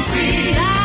see.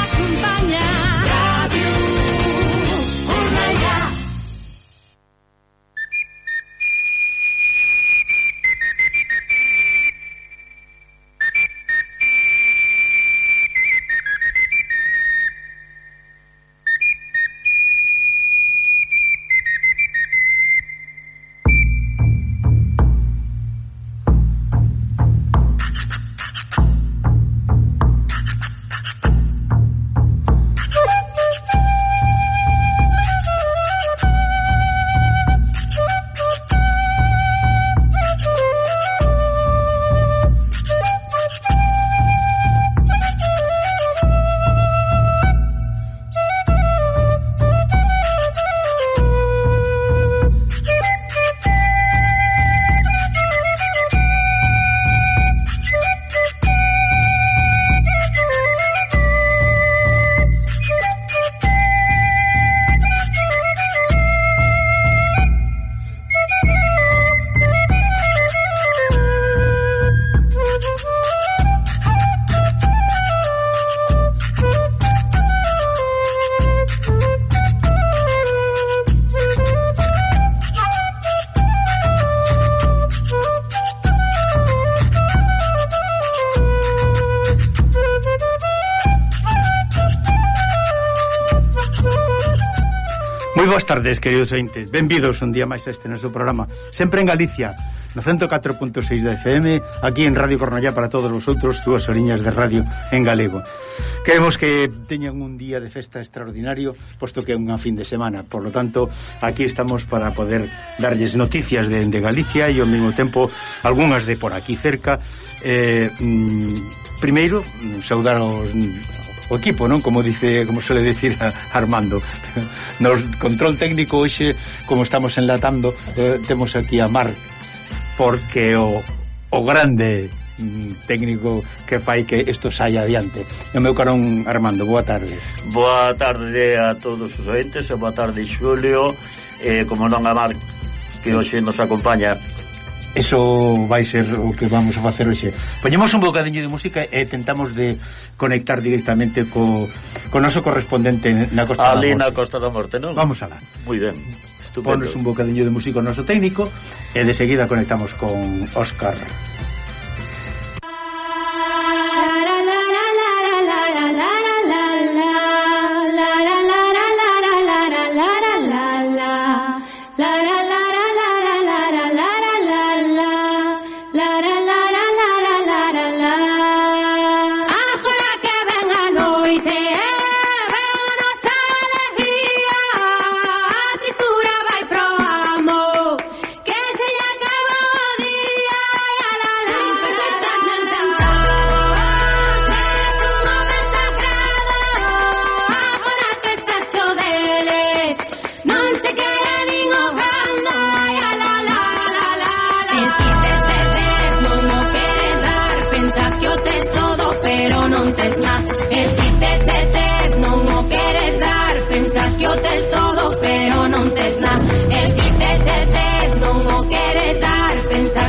boas tardes, queridos ointes. Benvidos un día máis a este noso programa. Sempre en Galicia, no 104.6 da FM, aquí en Radio Cornellá para todos os outros, dúas oriñas de radio en galego. Queremos que teñan un día de festa extraordinario, posto que é unha fin de semana. Por lo tanto, aquí estamos para poder darlles noticias de, de Galicia e ao mesmo tempo algunhas de por aquí cerca. Eh, mm, primeiro, saudar aos o equipo, non? Como dice, como suele decir Armando. Nos control técnico hoxe, como estamos enlatando, eh, temos aquí a Mar porque o, o grande mm, técnico que fai que isto saia adiante. O meu carón Armando, boa tarde. Boa tarde a todos os oentes, boa tarde Xulio, eh, como non a Mar que hoxe nos acompaña Eso vai ser o que vamos a facer hoxe. Poñemos un bocadiño de música e tentamos de conectar directamente co, co noso correspondente na Costa Ali da Morte. na Costa da Morte, non? Vamos alá. Moi ben. Estupendo. Ponos un bocadiño de música o noso técnico e de seguida conectamos con Óscar.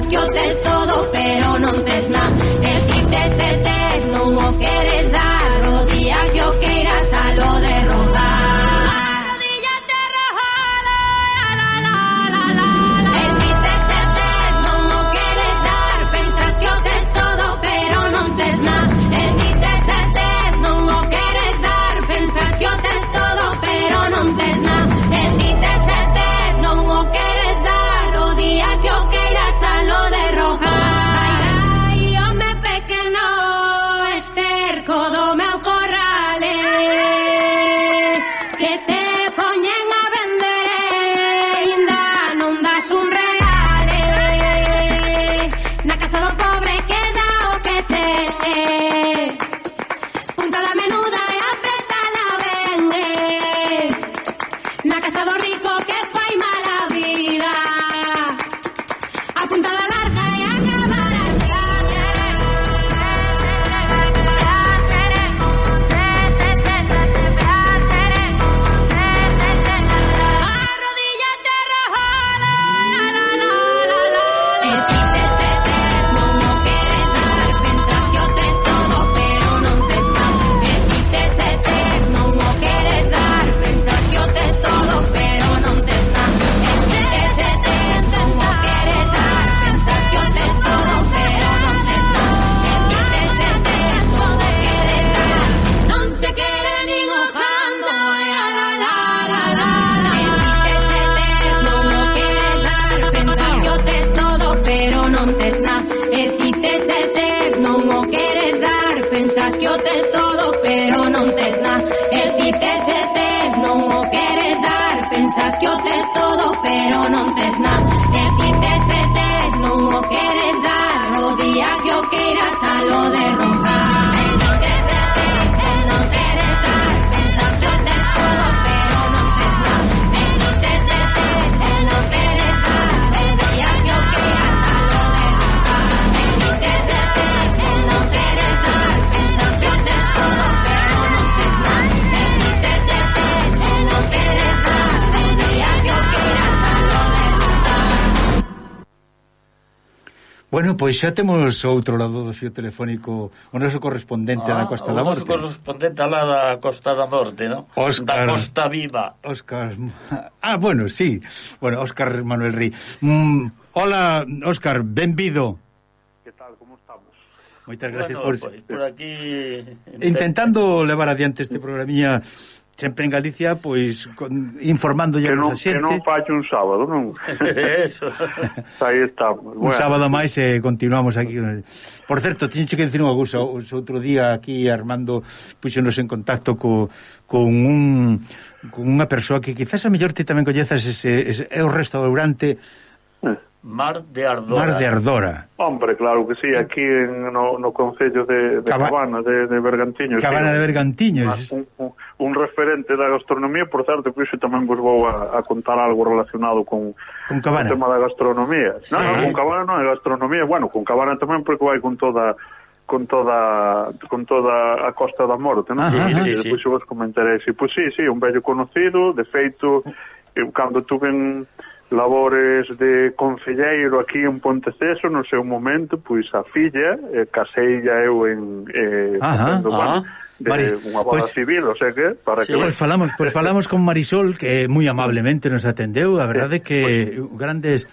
Yo te Pois xa temos outro lado do fio telefónico o noso correspondente ah, da Costa da Morte. O noso correspondente alá da Costa da Morte, non? Oscar, da Costa Viva. Óscar... Ah, bueno, sí. Bueno, Óscar Manuel Rí. Mm, hola, Óscar, benvido. Que tal, como estamos? Moitas gracias bueno, por... Pois, por aquí... Intentando levar adiante este programinha sempre en Galicia pois con, informándolle que non, a xente. Que non fache un sábado, non? Eso. Aí estamos. Bueno. Un sábado máis e eh, continuamos aquí. Por certo, teño que dicir unha cousa, outro día aquí Armando puxenos en contacto co, con un con unha persoa que quizás a mellor ti tamén coñezas ese, ese é o restaurante eh. Mar de Ardora. Mar de Ardora. Hombre, claro que sí, aquí en, no, no Concello de, de Caba... Cabana, de, de Bergantiños. Cabana sí, de Bergantiños. Un, un, un referente da gastronomía, por certo, que iso tamén vos vou a, a contar algo relacionado con, con cabana. o tema da gastronomía. Sí. Non, non, con cabana non é gastronomía, bueno, con cabana tamén porque vai con toda con toda con toda a Costa da Morte, non? Ajá, sí, sí, sí. Depois vos comentarei, si, pois si, sí, sí, un vello conocido, de feito, eu cando tuven labores de concelleiro aquí en Ponteceso no seu momento, pois a filla, eh, caseilla eu en eh, Ajá, ah, bueno, de Mari, unha boda pues, civil, o sea que para sí. que pues falamos, pois pues falamos con Marisol que moi amablemente nos atendeu, a verdade sí, que pues, grandes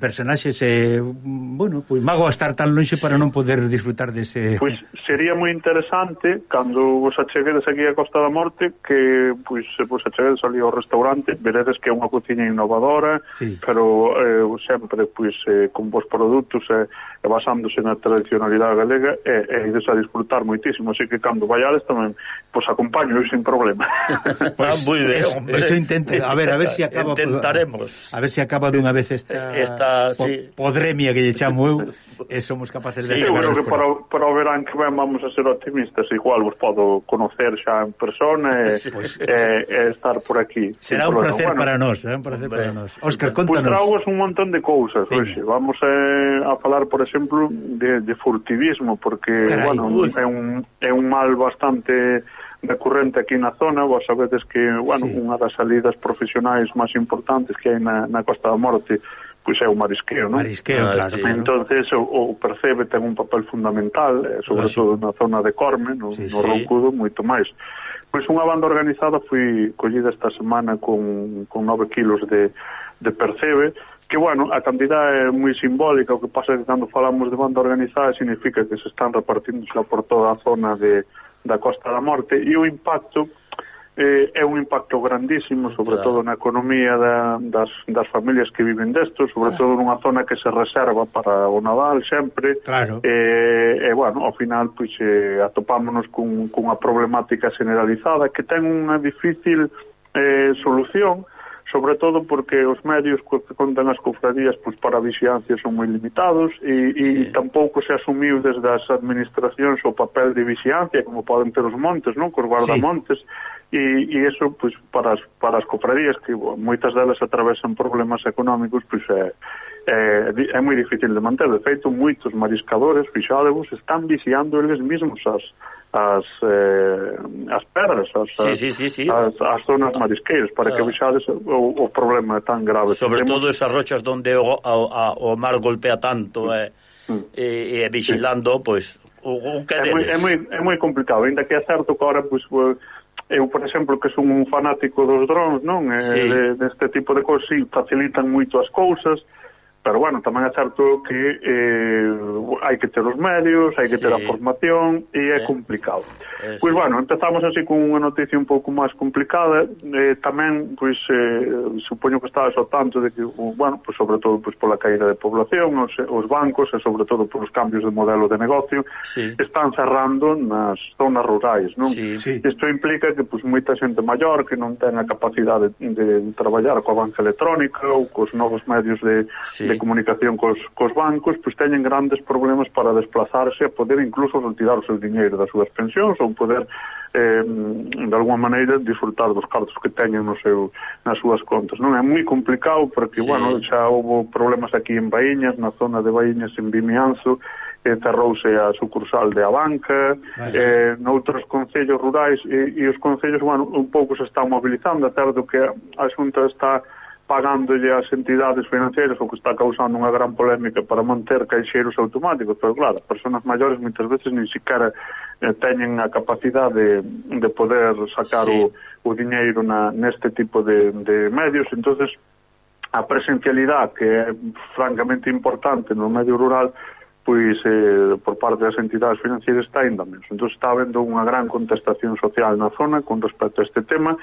personaxes eh, bueno, pois mago a estar tan lonxe para sí. non poder disfrutar dese Pois sería moi interesante cando vos acheguedes aquí a Costa da Morte que pois se vos acheguedes ali ao restaurante, veredes que é unha cociña innovadora, sí. pero eh, sempre pois eh, con vos produtos eh, e eh, basándose na tradicionalidade galega e eh, eh, ides a disfrutar moitísimo, así que cando vayades tamén vos acompaño sin problema. pues, ah, moi ben, hombre. Eso intente, a ver, a ver se si acaba Intentaremos. A ver se si acaba dunha vez esta, esta Está, po, sí. podremia que lle chamo eu e somos capaces de sí, Eu creo que para, para o verán que ven vamos a ser optimistas igual vos podo conocer xa en persona e, sí, pues, e, e estar por aquí. Será un placer bueno, para nós será un placer para nós. Óscar, pois contanos. Pois pues, un montón de cousas hoxe. Vamos eh, a falar, por exemplo, de, de furtivismo porque, Carai, bueno, é un, é un mal bastante recurrente aquí na zona, vos sabedes que, bueno, sí. unha das salidas profesionais máis importantes que hai na, na Costa da Morte pois é o marisqueo, non? Marisqueo, ah, claro. Sí, entonces o, o percebe ten un papel fundamental, eh, sobre ah, todo na zona de Corme, no, sí, no sí. Roncudo, moito máis. Pois unha banda organizada foi collida esta semana con, con 9 kilos de, de percebe, que, bueno, a cantidad é moi simbólica, o que pasa é que cando falamos de banda organizada significa que se están repartindo por toda a zona de, da Costa da Morte, e o impacto eh, é un impacto grandísimo, sobre claro. todo na economía da, das, das familias que viven desto, sobre claro. todo nunha zona que se reserva para o Nadal sempre. Claro. Eh, e, eh, eh, bueno, ao final, pois, eh, atopámonos cun, cunha problemática generalizada que ten unha difícil eh, solución, sobre todo porque os medios que contan as cofradías pois, para a vixiancia son moi limitados e, e sí. tampouco se asumiu desde as administracións o papel de vixiancia como poden ter os montes, non? cos guardamontes sí. e, e eso pois, para, as, para as cofradías que bo, moitas delas atravesan problemas económicos pois é, é, é moi difícil de manter de feito moitos mariscadores, fixadevos están vixiando eles mesmos as as, eh, as perdas, as, sí, sí, sí, sí. as, as zonas marisqueiras, para ah. que vexades o, o problema tan grave. Sobre Temos... todo esas rochas onde o, o, o mar golpea tanto mm. eh, mm. e, e vigilando, sí. pois, pues, o, o que é moi, é, moi, é moi complicado, ainda que é certo que agora, pois, pues, eu, por exemplo, que son un fanático dos drones, non? Eh, sí. E, de, deste tipo de cousas, sí, facilitan moito as cousas, pero bueno, tamén é certo que eh, hai que ter os medios, hai que sí. ter a formación e é eh. complicado. Eh, pois sí. bueno, empezamos así con unha noticia un pouco máis complicada, eh, tamén pois eh, supoño que estabas ao tanto de que bueno, pois sobre todo pois pola caída de población, os, os bancos e sobre todo polos cambios de modelo de negocio sí. están cerrando nas zonas rurais, non? Sí, sí. Isto implica que pois moita xente maior que non ten a capacidade de, de traballar coa banca electrónica ou cos novos medios de, sí. de de comunicación cos, cos bancos, pois teñen grandes problemas para desplazarse a poder incluso retirar o seu diñeiro das súas pensións ou poder eh, de alguma maneira disfrutar dos cartos que teñen no seu, nas súas contas. Non é moi complicado porque, sí. bueno, xa houve problemas aquí en Baíñas, na zona de Baíñas en Vimianzo, eh, cerrouse a sucursal de Abanca, vale. eh, noutros concellos rurais e, e os concellos, bueno, un pouco se están mobilizando, a certo que a Xunta está pagándolle as entidades financeiras o que está causando unha gran polémica para manter caixeiros automáticos, pero claro, personas maiores moitas veces nin siquiera eh, teñen a capacidade de, de poder sacar sí. o, o diñeiro na, neste tipo de, de medios, entonces a presencialidade que é francamente importante no medio rural pois eh, por parte das entidades financeiras está ainda menos. Entón está habendo unha gran contestación social na zona con respecto a este tema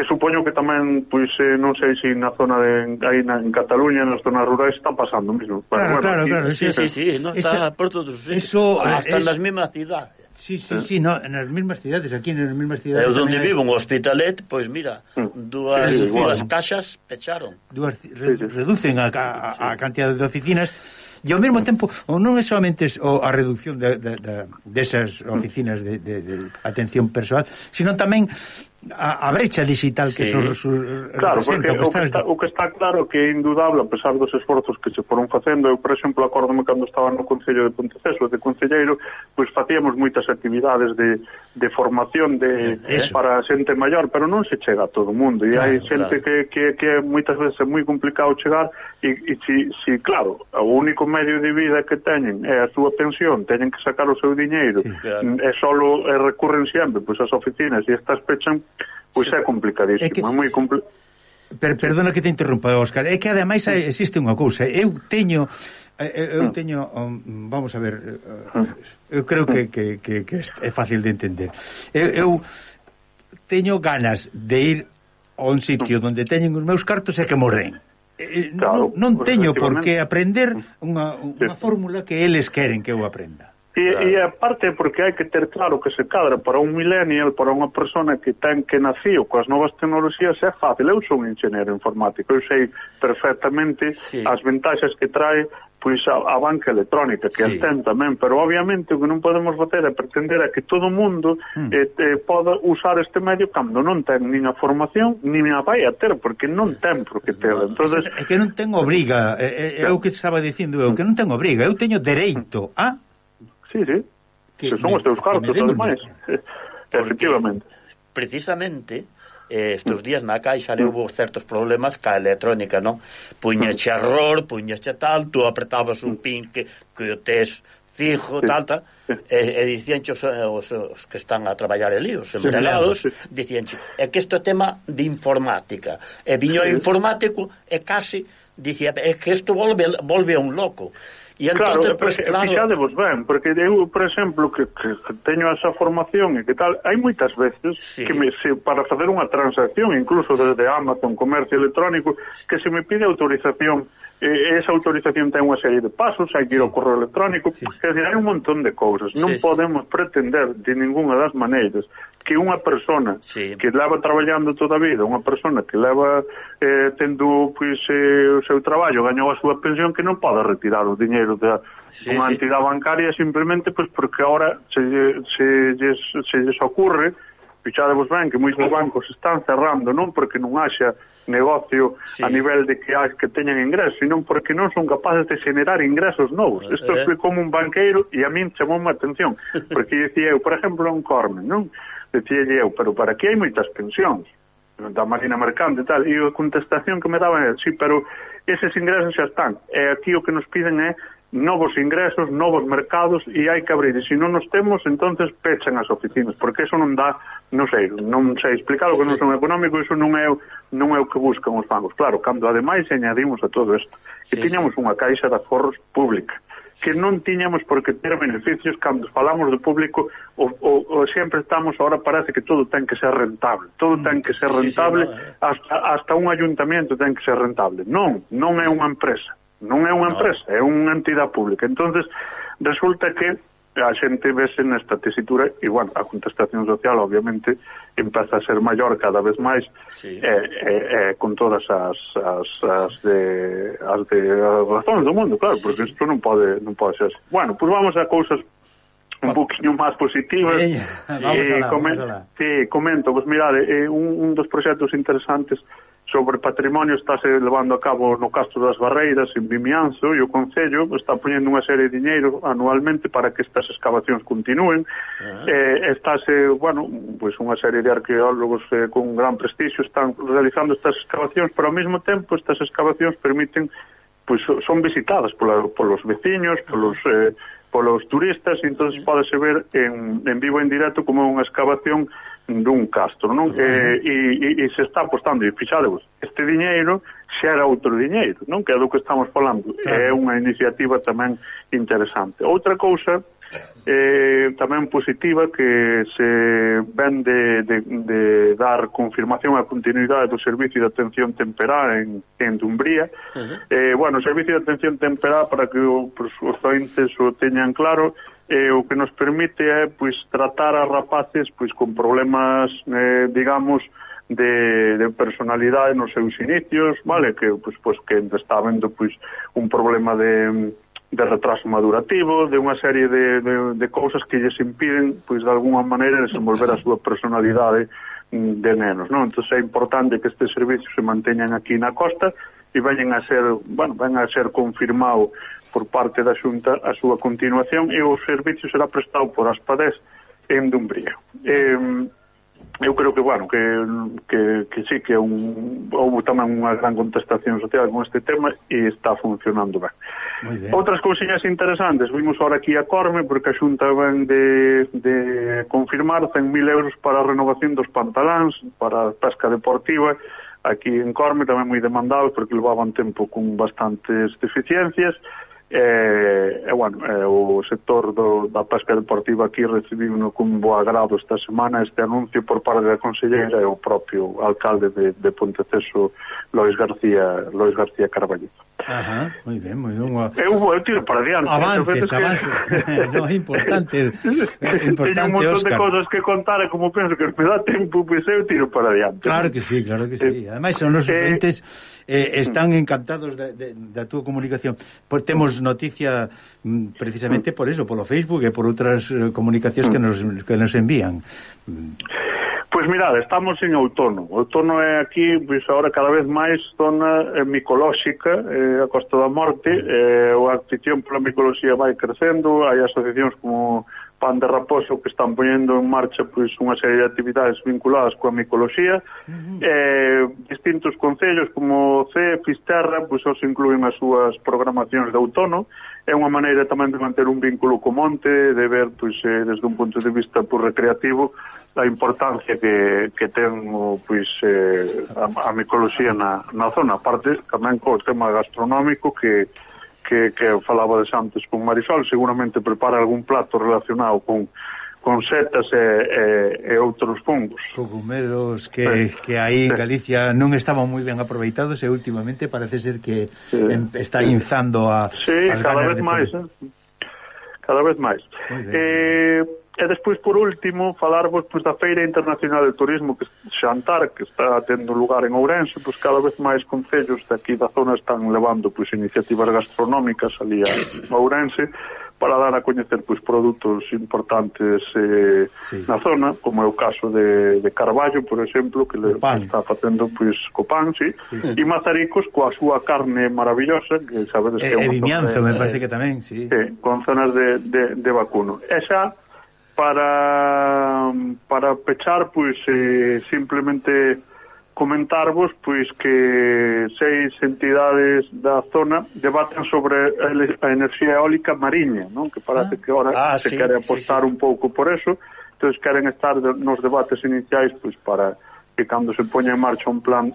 que supoño que tamén, pois, eh, non sei se na zona de, aí na, en Cataluña, nas zonas rurais, está pasando mismo. Claro, bueno, claro, aquí, claro. Sí, sí, sí, sí, sí no está esa, por todos os sí. Eso, ah, Hasta es... nas mesmas cidades. Sí, sí, sí, no, nas mesmas cidades, aquí nas mesmas cidades. Eu onde vivo, un hospitalet, pois mira, mm. dúas, sí, dúas caixas pecharon. Dúas, re, sí, sí. reducen a, a, a cantidad de oficinas, E ao mesmo tempo, ou non é solamente a reducción de, de, de, desas oficinas de, de, de atención persoal, sino tamén a, a brecha digital que sí. so, so, claro, representa, o que, está, o que está claro que é indudable a pesar dos esforzos que se foron facendo eu por exemplo acórdome cando estaba no Concello de Ponteceso de Concelleiro pois facíamos moitas actividades de, de formación de, eh, Eso. para xente maior pero non se chega a todo o mundo e claro, hai xente claro. que, que, que moitas veces é moi complicado chegar e, e si, si claro o único medio de vida que teñen é a súa pensión teñen que sacar o seu diñeiro sí, claro. e só recurren sempre pois as oficinas e estas pechan Pois é complicadísimo, é, que... é moi complicado. Per, perdona que te interrumpa, Óscar. É que ademais existe unha cousa. Eu teño eh, eh, eu ah. teño oh, vamos a ver, eh, ah. eu creo que ah. que, que, que é fácil de entender. Eu, eu teño ganas de ir a un sitio onde teñen os meus cartos e que morren. Claro, non, non teño por que aprender unha, unha fórmula que eles queren que eu aprenda. E, claro. e aparte porque hai que ter claro que se cadra para un millennial, para unha persona que ten que naciu coas novas tecnologías é fácil. Eu sou un enxeñero informático, eu sei perfectamente sí. as ventaxas que trae pois a, a banca electrónica, que sí. ten tamén, pero obviamente o que non podemos facer é pretender é que todo o mundo mm. eh, eh, poda usar este medio cando non ten nin a formación, nin a vai a ter, porque non ten por que ter. No, Entonces, é que non ten obriga, eh, eh, é, é, é o que estaba dicindo eu, que non ten obriga, eu teño dereito a Sí, sí. Que, se son os teus cartos, ademais. Efectivamente. Precisamente, eh, estes días na caixa le hubo certos problemas ca electrónica, non? Puñeche mm. error, puñeche tal, tú apretabas un mm. pin que, que o tes fijo, sí. tal, tal, sí. e, e dicíanche os, os, os que están a traballar ali, os empregados, sí, dicíanche, é que isto é tema de informática. E viño sí. informático e casi dicía, é que isto volve, volve a un loco. E entón, claro, pues, claro... fixadevos ben, porque eu, por exemplo, que, que teño esa formación e que tal, hai moitas veces sí. que me, se, para facer unha transacción, incluso desde Amazon, comercio electrónico, que se me pide autorización e esa autorización ten unha serie de pasos, hai que ir ao correo electrónico, sí. quer dizer, hai un montón de cousas. Non sí. podemos pretender de ningunha das maneiras que unha persona sí. que leva traballando toda a vida, unha persona que leva eh, tendo pois, eh, o seu traballo, gañou a súa pensión, que non poda retirar o diñeiro da sí, unha sí. entidade bancaria simplemente pois, porque ahora se, se, se, se, se lles ocurre, fixadevos ben, que moitos bancos están cerrando, non porque non haxa negocio sí. a nivel de que hai que teñan ingresos, sino porque non son capaces de generar ingresos novos. Eh, Isto eh. foi como un banqueiro e a min chamou a atención, porque dicía eu, por exemplo, un Cormen, non? Dicía eu, pero para que hai moitas pensións? da máquina Mercante e tal, e a contestación que me daban é, sí, pero eses ingresos xa están, e aquí o que nos piden é novos ingresos, novos mercados e hai que abrir. E se non nos temos, entonces pechan as oficinas, porque eso non dá, non sei, non sei explicar o que non son económico, iso non é, non é o que buscan os bancos. Claro, cando ademais añadimos a todo isto, que sí, tiñamos sí. unha caixa de aforros pública, que non tiñamos por que ter beneficios cando falamos do público o, o, o sempre estamos ahora parece que todo ten que ser rentable todo mm, ten que ser rentable eh. hasta, hasta un ayuntamiento ten que ser rentable non, non é unha empresa non é unha no. empresa, é unha entidade pública. entonces resulta que a xente vese nesta tesitura e, bueno, a contestación social obviamente empeza a ser maior cada vez máis sí. e, e, e, con todas as, as, as de, as de as razóns do mundo, claro, sí, porque isto non pode, non pode ser así. Bueno, pois pues vamos a cousas un poquinho máis positivas. Eh, eh, comen sí, comento, pois pues, mirade, eh, eh, un, un dos proxectos interesantes sobre patrimonio estáse levando a cabo no Castro das Barreiras, en Vimianzo, e o Concello está poñendo unha serie de diñeiro anualmente para que estas excavacións continúen. Uh -huh. eh, estáse, bueno, pois pues unha serie de arqueólogos eh, con gran prestixio están realizando estas excavacións, pero ao mesmo tempo estas excavacións permiten pois pues, son visitadas pola, polos veciños, polos eh, polos turistas e entón podese ver en, en vivo en directo como unha excavación dun castro, non? Uh -huh. eh, e, e, e se está apostando, e fixadevos, este diñeiro xa era outro diñeiro, non? Que é do que estamos falando, claro. é unha iniciativa tamén interesante. Outra cousa eh, tamén positiva que se ven de, de, de dar confirmación á continuidade do Servicio de Atención Temperá en, en Dumbría. Uh -huh. eh, bueno, o Servicio de Atención Temperá, para que o, pues, os ointes o teñan claro, eh, o que nos permite é eh, pois, tratar a rapaces pois, con problemas, eh, digamos, de, de personalidade nos seus inicios, vale? Que, pois, pois, que estaban pois, un problema de de retraso madurativo, de unha serie de, de, de cousas que lles impiden, pois, de alguna maneira, desenvolver a súa personalidade mm, de nenos, non? Entón, é importante que estes servicios se manteñan aquí na costa e veñen a ser, bueno, ven a ser confirmado por parte da Xunta a súa continuación e o servicio será prestado por Aspades en Dumbría. Eh, eu creo que, bueno, que, que, que sí, que un, houve tamén unha gran contestación social con este tema e está funcionando ben. Outras cousinhas interesantes, vimos ahora aquí a Corme, porque a Xunta ven de, de confirmar 100.000 euros para a renovación dos pantaláns, para a pesca deportiva, aquí en Corme tamén moi demandados, porque levaban tempo con bastantes deficiencias, E, e bueno, e, o sector do, da pesca deportiva aquí recibiu no con bo agrado esta semana este anuncio por parte da Conselleira e o propio alcalde de, de Ponteceso Lois García, Lois García Carballo Ajá, moi ben, moi ben. Eu, eu tiro para diante. Avances, eh, avances. Que... no, é importante, é importante, Teño un montón Oscar. de cosas que contar e como penso que me dá tempo, pois eu tiro para diante. Claro que sí, claro que sí. Eh, Ademais, os nosos eh, entes eh, mm. están encantados da, de, da túa comunicación. Pois temos noticia mm, precisamente por eso, polo Facebook e por outras eh, comunicacións que nos, que nos envían. Pois pues mirad, estamos en outono. O outono é aquí, pois agora cada vez máis zona eh, micolóxica, eh, a Costa da Morte, eh, a afición pola micoloxía vai crecendo, hai asociacións como pan de raposo que están poñendo en marcha pois unha serie de actividades vinculadas coa micoloxía. Uh -huh. eh, distintos concellos como CE, Fisterra, pois os incluen as súas programacións de outono. É unha maneira tamén de manter un vínculo co monte, de ver pois eh, desde un punto de vista pois, recreativo a importancia que, que ten o, pois, eh, a, a micoloxía na, na zona. Aparte, tamén co tema gastronómico que que, que falaba de antes con Marisol, seguramente prepara algún plato relacionado con con setas e, e, e outros fungos. Cogumelos que, sí. que aí en Galicia non estaban moi ben aproveitados e últimamente parece ser que sí. está inzando a... Sí, cada vez, máis, eh? cada vez máis, Cada vez máis. Eh, E despois, por último, falarvos pois, da Feira Internacional de Turismo que Xantar, que está tendo lugar en Ourense, pois cada vez máis concellos de aquí da zona están levando pois, iniciativas gastronómicas ali a Ourense para dar a coñecer pois, produtos importantes eh, sí. na zona, como é o caso de, de Carballo, por exemplo, que le, está facendo pois, co pan, sí, sí. e Mazaricos coa súa carne maravillosa, que sabedes que é, un. E Vimianzo, me parece que tamén, sí. sí con zonas de, de, de vacuno. Esa para, para pechar, pois, eh, simplemente comentarvos pois que seis entidades da zona debaten sobre a enerxía eólica mariña, non? Que parece ah. que ahora ah, se sí, quere apostar sí, sí. un pouco por eso, entonces queren estar nos debates iniciais pois para que cando se poña en marcha un plan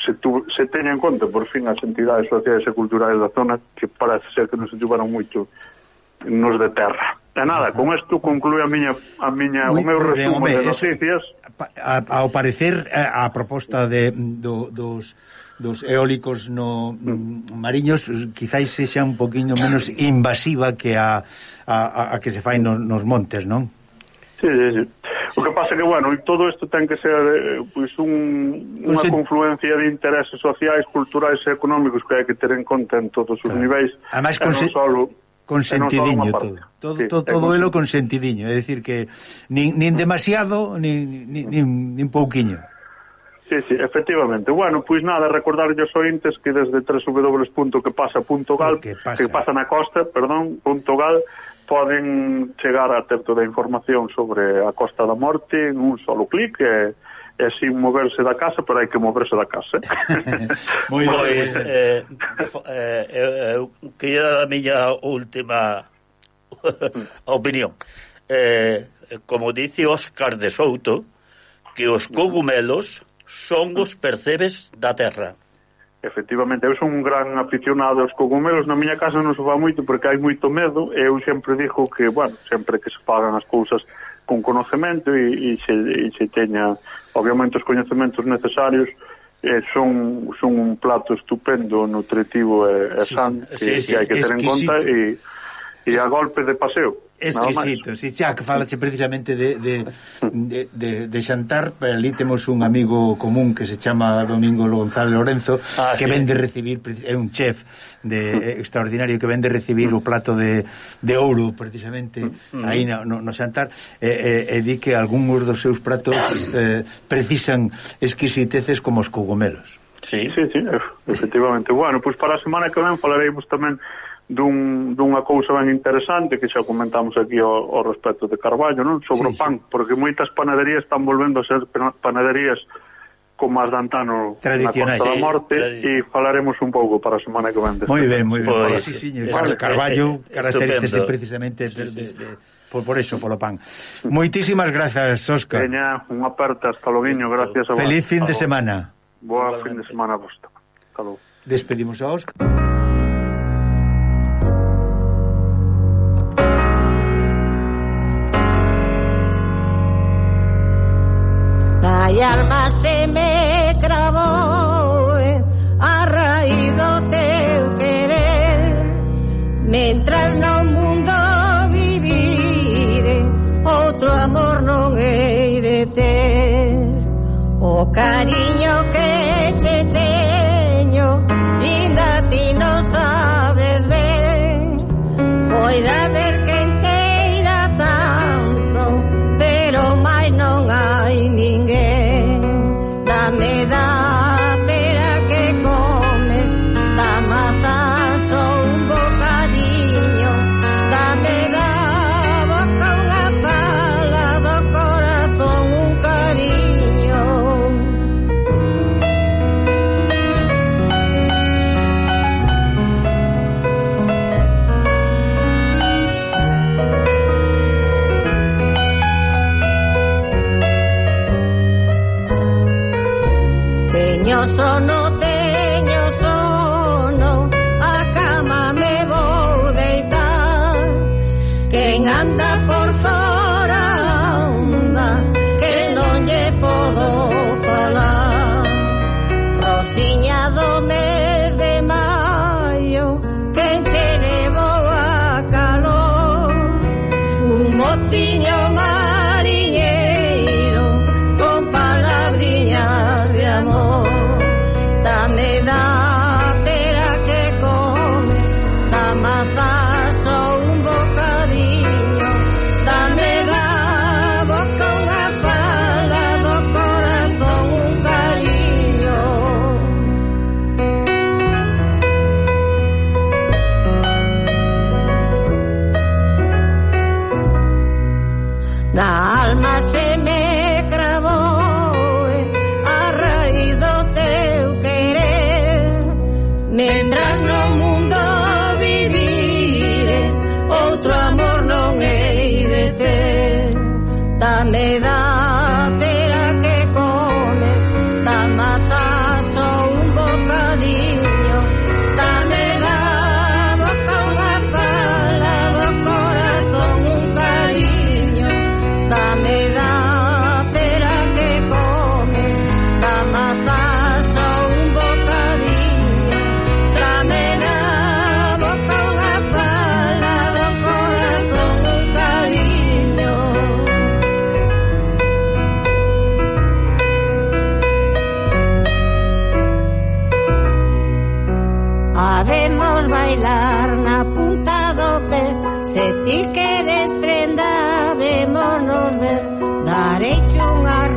se, tu, se teña en conta por fin as entidades sociais e culturais da zona que parece ser que non se tiveron moito nos de terra. E nada, con isto conclúe a miña, a miña, Muy, o meu resumo home, de eh, noticias. A, ao parecer, a, a proposta de, do, dos dos eólicos no mm, mariños quizáis sexa un poquinho menos invasiva que a, a, a que se fai nos, nos montes, non? Sí, sí, sí. O que pasa que, bueno, todo isto ten que ser eh, pois, un, unha sen... confluencia de intereses sociais, culturais e económicos que hai que ter en conta en todos os claro. niveis. Non con, solo consentidiño todo. Todo, sí, todo, todo elo consentidiño, é dicir que nin, nin demasiado, nin, nin, nin, nin pouquiño. Sí, sí, efectivamente. Bueno, pois nada, recordarlle aos ointes que desde www.quepasa.gal, que pasa. que pasa na costa, perdón, punto .gal, poden chegar a ter toda a información sobre a Costa da Morte en un solo clic e eh, é sin moverse da casa, pero hai que moverse da casa. Eh. moi pois, eh, eh, eu, eu queria a miña última opinión. Eh, como dice Óscar de Souto, que os cogumelos son os percebes da terra. Efectivamente, eu son un gran aficionado aos cogumelos, na miña casa non se fa moito porque hai moito medo, e eu sempre digo que, bueno, sempre que se pagan as cousas con conocemento e, e, se, e se teña obviamente os coñecementos necesarios eh, son son un plato estupendo, nutritivo e, e sí, san que, sí, sí, que hai que ter en conta e, e a golpe de paseo. Exquisito, si, xa, que falache precisamente de, de, de, de, de xantar, eh, ali temos un amigo común que se chama Domingo González Lorenzo, ah, que sí. vende recibir, é un chef de mm. eh, extraordinario que vende recibir mm. o plato de, de ouro, precisamente, mm. aí no, no xantar, e, e, e di que algúns dos seus pratos eh, precisan exquisiteces como os cogumelos. Sí, sí, sí efectivamente. Bueno, pois pues para a semana que ven falaremos tamén dun, dunha cousa ben interesante que xa comentamos aquí ao, ao respecto de Carballo, non? Sobre sí, o pan, sí. porque moitas panaderías están volvendo a ser panaderías como as de antano na Costa da Morte e falaremos un pouco para a semana que vende. Moi ben, moi ben. Pois, sí, sí, vale. Carballo caracterízase precisamente sí, sí, sí. De, de, por, por eso, polo pan. Moitísimas grazas, Óscar. Veña, unha aperta, hasta loguinho, gracias a vos. Feliz fin de semana. Boa fin de semana a vos. Despedimos a Óscar. Ai alma se me cravou A raíz do teu querer. Mentras no mundo vivire Outro amor non hei de ter O oh, cariño que che teño linda ti non sabes ver. Poida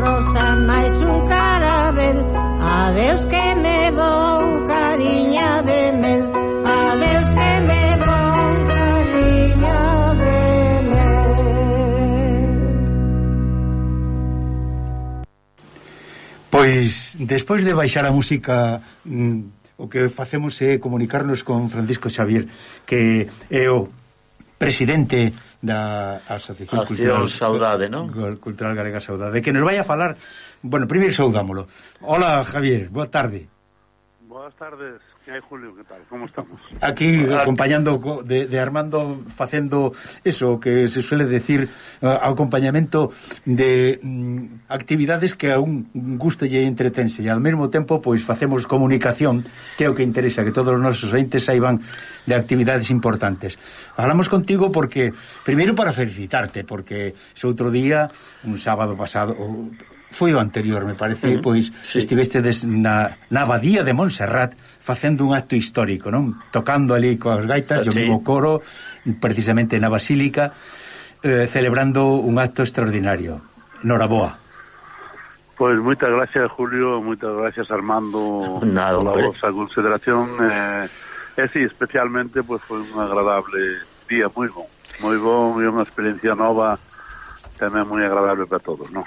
rosa máis un carabel. Adeus que me vou cariña de mel. Adeus que me vou cariña de mel. Pois despois de baixar a música mm, o que facemos é comunicarnos con Francisco Xavier que é o presidente da Asociación Cultural Saudade, non? Cultural Galega Saudade, que nos vai a falar... Bueno, primeiro saudámolo. Hola, Javier, boa tarde. Boas tardes. E Julio, que tal? Como estamos? Aquí acompañando de, de Armando facendo eso que se suele decir eh, uh, acompañamento de mm, actividades que a un guste e entretense e ao mesmo tempo pois facemos comunicación que é o que interesa que todos os nosos entes saiban de actividades importantes. Hablamos contigo porque primeiro para felicitarte porque ese outro día, un sábado pasado, o, foi o anterior, me parece, uh -huh. pois sí. estivestedes na, na abadía de Montserrat facendo un acto histórico, non? Tocando ali coas gaitas, yo sí. vivo coro, precisamente na Basílica, eh, celebrando un acto extraordinario. Noraboa. Pois pues moitas gracias, Julio, moitas gracias, Armando, Nada, pola vosa consideración. Eh, e eh, sí, especialmente, pois pues, foi un agradable día, moi bon. Moi bon e unha experiencia nova tamén moi agradable para todos, non?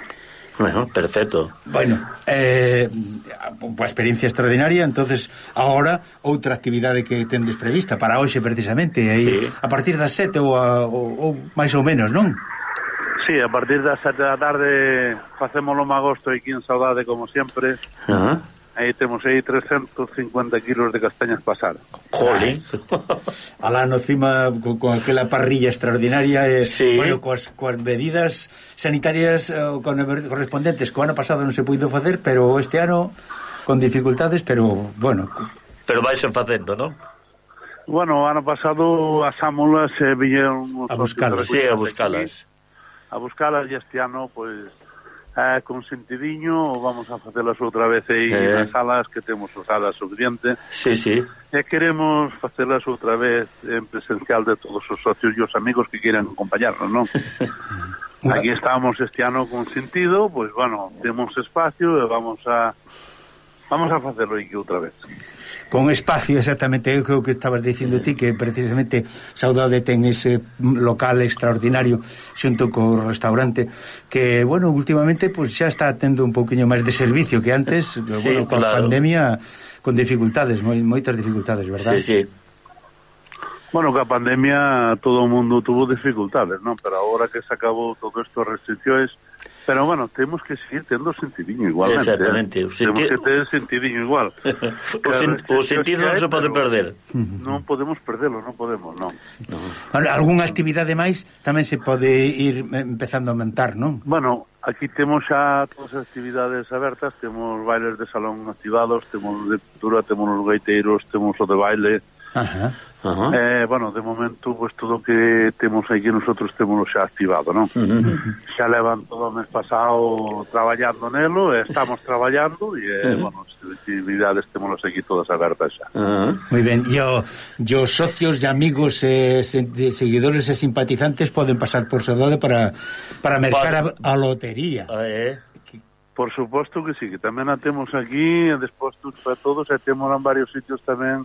Bueno, perfecto. Bueno, eh, a experiencia extraordinaria, entonces agora outra actividade que tendes prevista para hoxe precisamente, aí sí. a partir das sete ou, a, ou, ou máis ou menos, non? Sí, a partir das sete da tarde facemos o magosto aquí en Saudade como sempre. Ajá. Uh -huh aí temos aí 350 kilos de castañas pasadas. Jolín. Alá no cima con, con aquela parrilla extraordinaria e eh, sí. bueno, coas, coas medidas sanitarias eh, con, correspondentes que o ano pasado non se puido facer, pero este ano con dificultades, pero bueno. Pero vais facendo, non? Bueno, o ano pasado as ámulas eh, viñeron... A buscalas. Sí, a buscalas. A buscalas e este ano, pois eh, con sentidiño vamos a facelas outra vez aí eh. nas salas que temos usadas sala suficiente sí, sí. e queremos facelas outra vez en presencial de todos os socios e os amigos que queiran acompañarnos non? aquí estamos este ano con sentido pois pues, bueno, temos espacio e vamos a vamos a facelo aquí outra vez con espacio exactamente eu creo que estabas dicindo ti que precisamente Saudade ten ese local extraordinario xunto co restaurante que bueno, últimamente pues, xa está tendo un pouquiño máis de servicio que antes, sí, bueno, con claro. pandemia con dificultades, moi, moitas dificultades, verdad? Sí, sí. Bueno, que a pandemia todo o mundo tuvo dificultades, ¿no? Pero agora que se acabou todo esto restriccións, Pero bueno, temos que seguir tendo sentidiño igualmente. Exactamente. Eh? O senti... Temos que ter sentidiño igual. o, sen, o sentido non se pode perder. Non podemos perdelo, non podemos, non. No. Bueno, algunha actividade máis tamén se pode ir eh, empezando a aumentar, non? Bueno, aquí temos xa todas as actividades abertas, temos bailes de salón activados, temos de pintura, temos os gaiteiros, temos o de baile... Ajá Uh -huh. eh, bueno, de momento, pues todo que temos aquí nosotros temos xa activado, non? Uh -huh. Xa levan todo o mes pasado traballando nelo, estamos traballando e, eh, uh -huh. bueno, actividades temos aquí todas abertas xa. Uh -huh. Muy ben, e os socios e amigos e eh, seguidores e simpatizantes poden pasar por Saudade para, para mercar a, a lotería. Eh, Por suposto que sí, que tamén a temos aquí, despois para todos, e temos en varios sitios tamén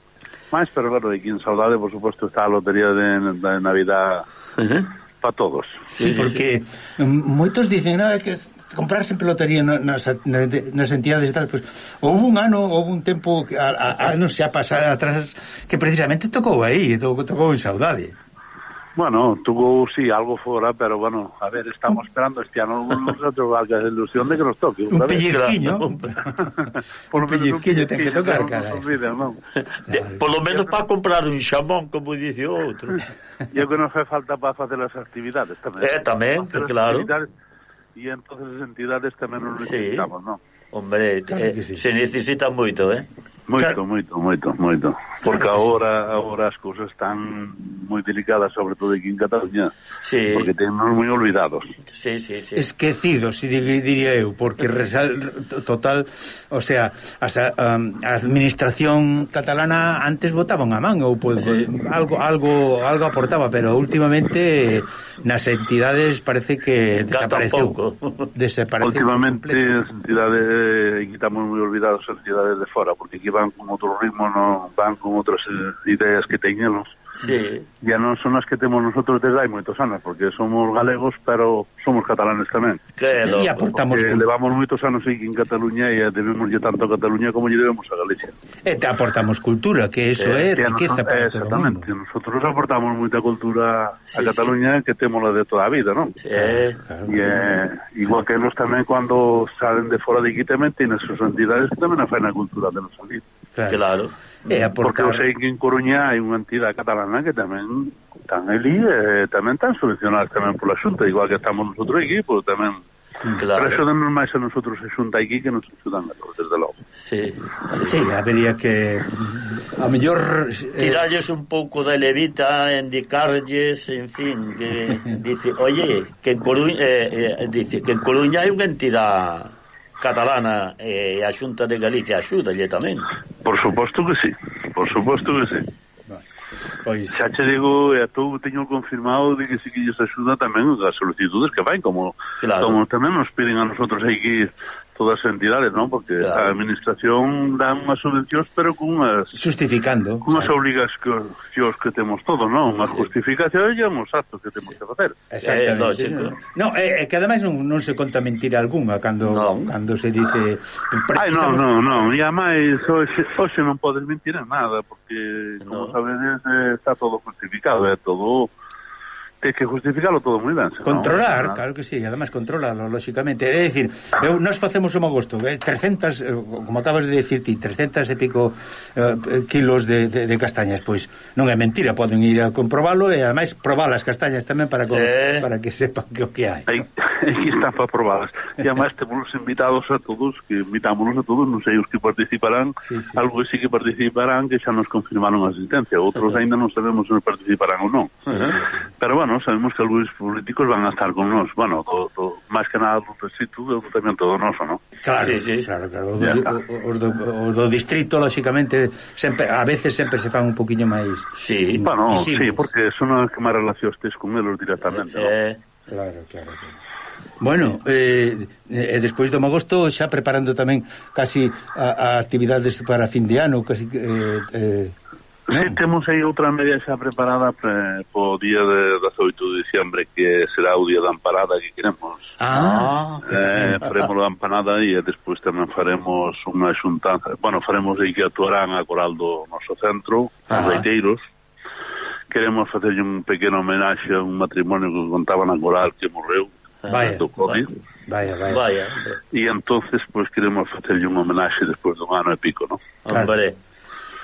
máis, pero claro, de quien saudade, por suposto, está a lotería de, de Navidad uh -huh. para todos. Sí, sí porque sí. moitos dicen, no, é que comprar sempre lotería nas, nas entidades e tal, pois, houve un ano, houve un tempo, que a, a, non se ha pasado atrás, que precisamente tocou aí, tocou, tocou en saudade. Bueno, tuvo sí algo fuera, pero bueno, a ver, estamos esperando este año nosotros la ilusión de que nos toque. Un pellizquiño. Por lo un pellizquiño ten que tocar, cara. No Por lo menos para comprar un xamón, como dice outro. E o que nos fai falta para facer as actividades tamén. Eh, tamén, claro. E entonces as entidades tamén nos necesitamos, sí. non? Hombre, claro eh, sí. se necesita moito, eh? Moito, claro. moito, moito, moito. Porque agora agora as cousas están moi delicadas, sobre todo aquí en Cataluña, sí. porque temos moi olvidados. Sí, sí, sí. Esquecidos, diría eu, porque resal, total, o sea, as, um, a administración catalana antes votaban a man ou pois, pues, algo algo algo aportaba, pero últimamente nas entidades parece que desapareceu. Desapareceu. Últimamente as entidades eh, quitamos moi olvidados as entidades de fora, porque aquí van con otro ritmo, no van con otras eh, ideas que tengan. Sí. Ya non son as que temos nosotros desde hai moitos anos, porque somos galegos, pero somos catalanes tamén. Claro. E aportamos... Porque levamos moitos anos aquí en Cataluña e debemos tanto a Cataluña como lle debemos a Galicia. E te aportamos cultura, que eso eh, é riqueza nos, para Exactamente. Todo nosotros aportamos moita cultura sí, a Cataluña sí. que temola de toda a vida, non? Sí. Claro. E, eh, igual que nos tamén cando salen de fora de aquí tamén tienen sus entidades que tamén afaen a cultura de nosa vida. Claro. claro eh, porque, porque eu sei que en Coruña hai unha entidade catalana que tamén tan ali, eh, tamén tan solucionadas tamén pola xunta, igual que estamos nosotros aquí, pois pues, tamén Claro. Pero eso denos máis a nosotros se xunta aquí que nos xudan a todos, desde logo. Sí, sí. sí habería que a mellor eh... tiralles un pouco de levita, indicarlles, en fin, que dice, "Oye, que en Coruña eh, eh, dice que en Coruña hai unha entidade catalana eh, e a Xunta de Galicia axúdalle tamén. Por suposto que sí, por suposto que sí. Pois... Xa che digo, e a tú teño confirmado de que si que lles axuda tamén as solicitudes que vai, como, claro. como tamén nos piden a nosotros aí que todas as entidades, non? Porque claro. a administración dá unhas subvencións, pero cunhas... Justificando. Cunhas claro. obligacións que temos todos, non? Unhas sí. justificacións e uns actos que temos sí. que facer. Exactamente. É lógico. No, é, é que ademais non, non se conta mentira algunha cando, non. cando se dice... Ai, non, non, non. E ademais, hoxe, hoxe non podes mentir en nada, porque, como no. sabedes, está todo justificado, é todo tes que justificalo todo moi ben. Controlar, ¿no? claro que sí, además controlalo, lóxicamente. É dicir, eu, nos facemos un agosto, eh, 300, eh, como acabas de dicir ti, 300 e pico eh, kilos de, de, de castañas, pois non é mentira, poden ir a comprobalo e ademais probar as castañas tamén para co, eh... para que sepan que o que hai. Aí no? están para probalas. E además temos invitados a todos, que invitámonos a todos, non sei os que participarán, sí, sí. algo sí que participarán, que xa nos confirmaron a asistencia, outros uh -huh. ainda non sabemos se participarán ou non. Uh -huh. Pero bueno, non sabemos que algúns políticos van a estar con nós, bueno, máis que nada do distrito, do ayuntamiento do noso, non? Claro, sí, sí, claro, claro. Os do, os do, o do distrito, lóxicamente, sempre, a veces sempre se fan un poquinho máis... Sí, bueno, visibles. sí, porque son as que máis relacións tes con eles directamente, eh, eh. Claro, claro, claro. Bueno, eh, e despois do agosto xa preparando tamén casi a, a actividades para fin de ano, casi eh, eh, Sí, eh, temos aí outra media xa preparada pre, po día de 18 de diciembre que será o día da empanada que queremos. Ah, ah eh, faremos a empanada e despois tamén faremos unha xuntanza. Bueno, faremos aí que actuarán a coral do noso centro, ah. os leiteiros. Queremos facerlle un pequeno homenaxe a un matrimonio que contaban a coral que morreu vaya, do COVID. Vaya, vaya. vaya. E entonces pois pues, queremos facerlle un homenaxe despois dun ano e pico, non? Claro. Hombre.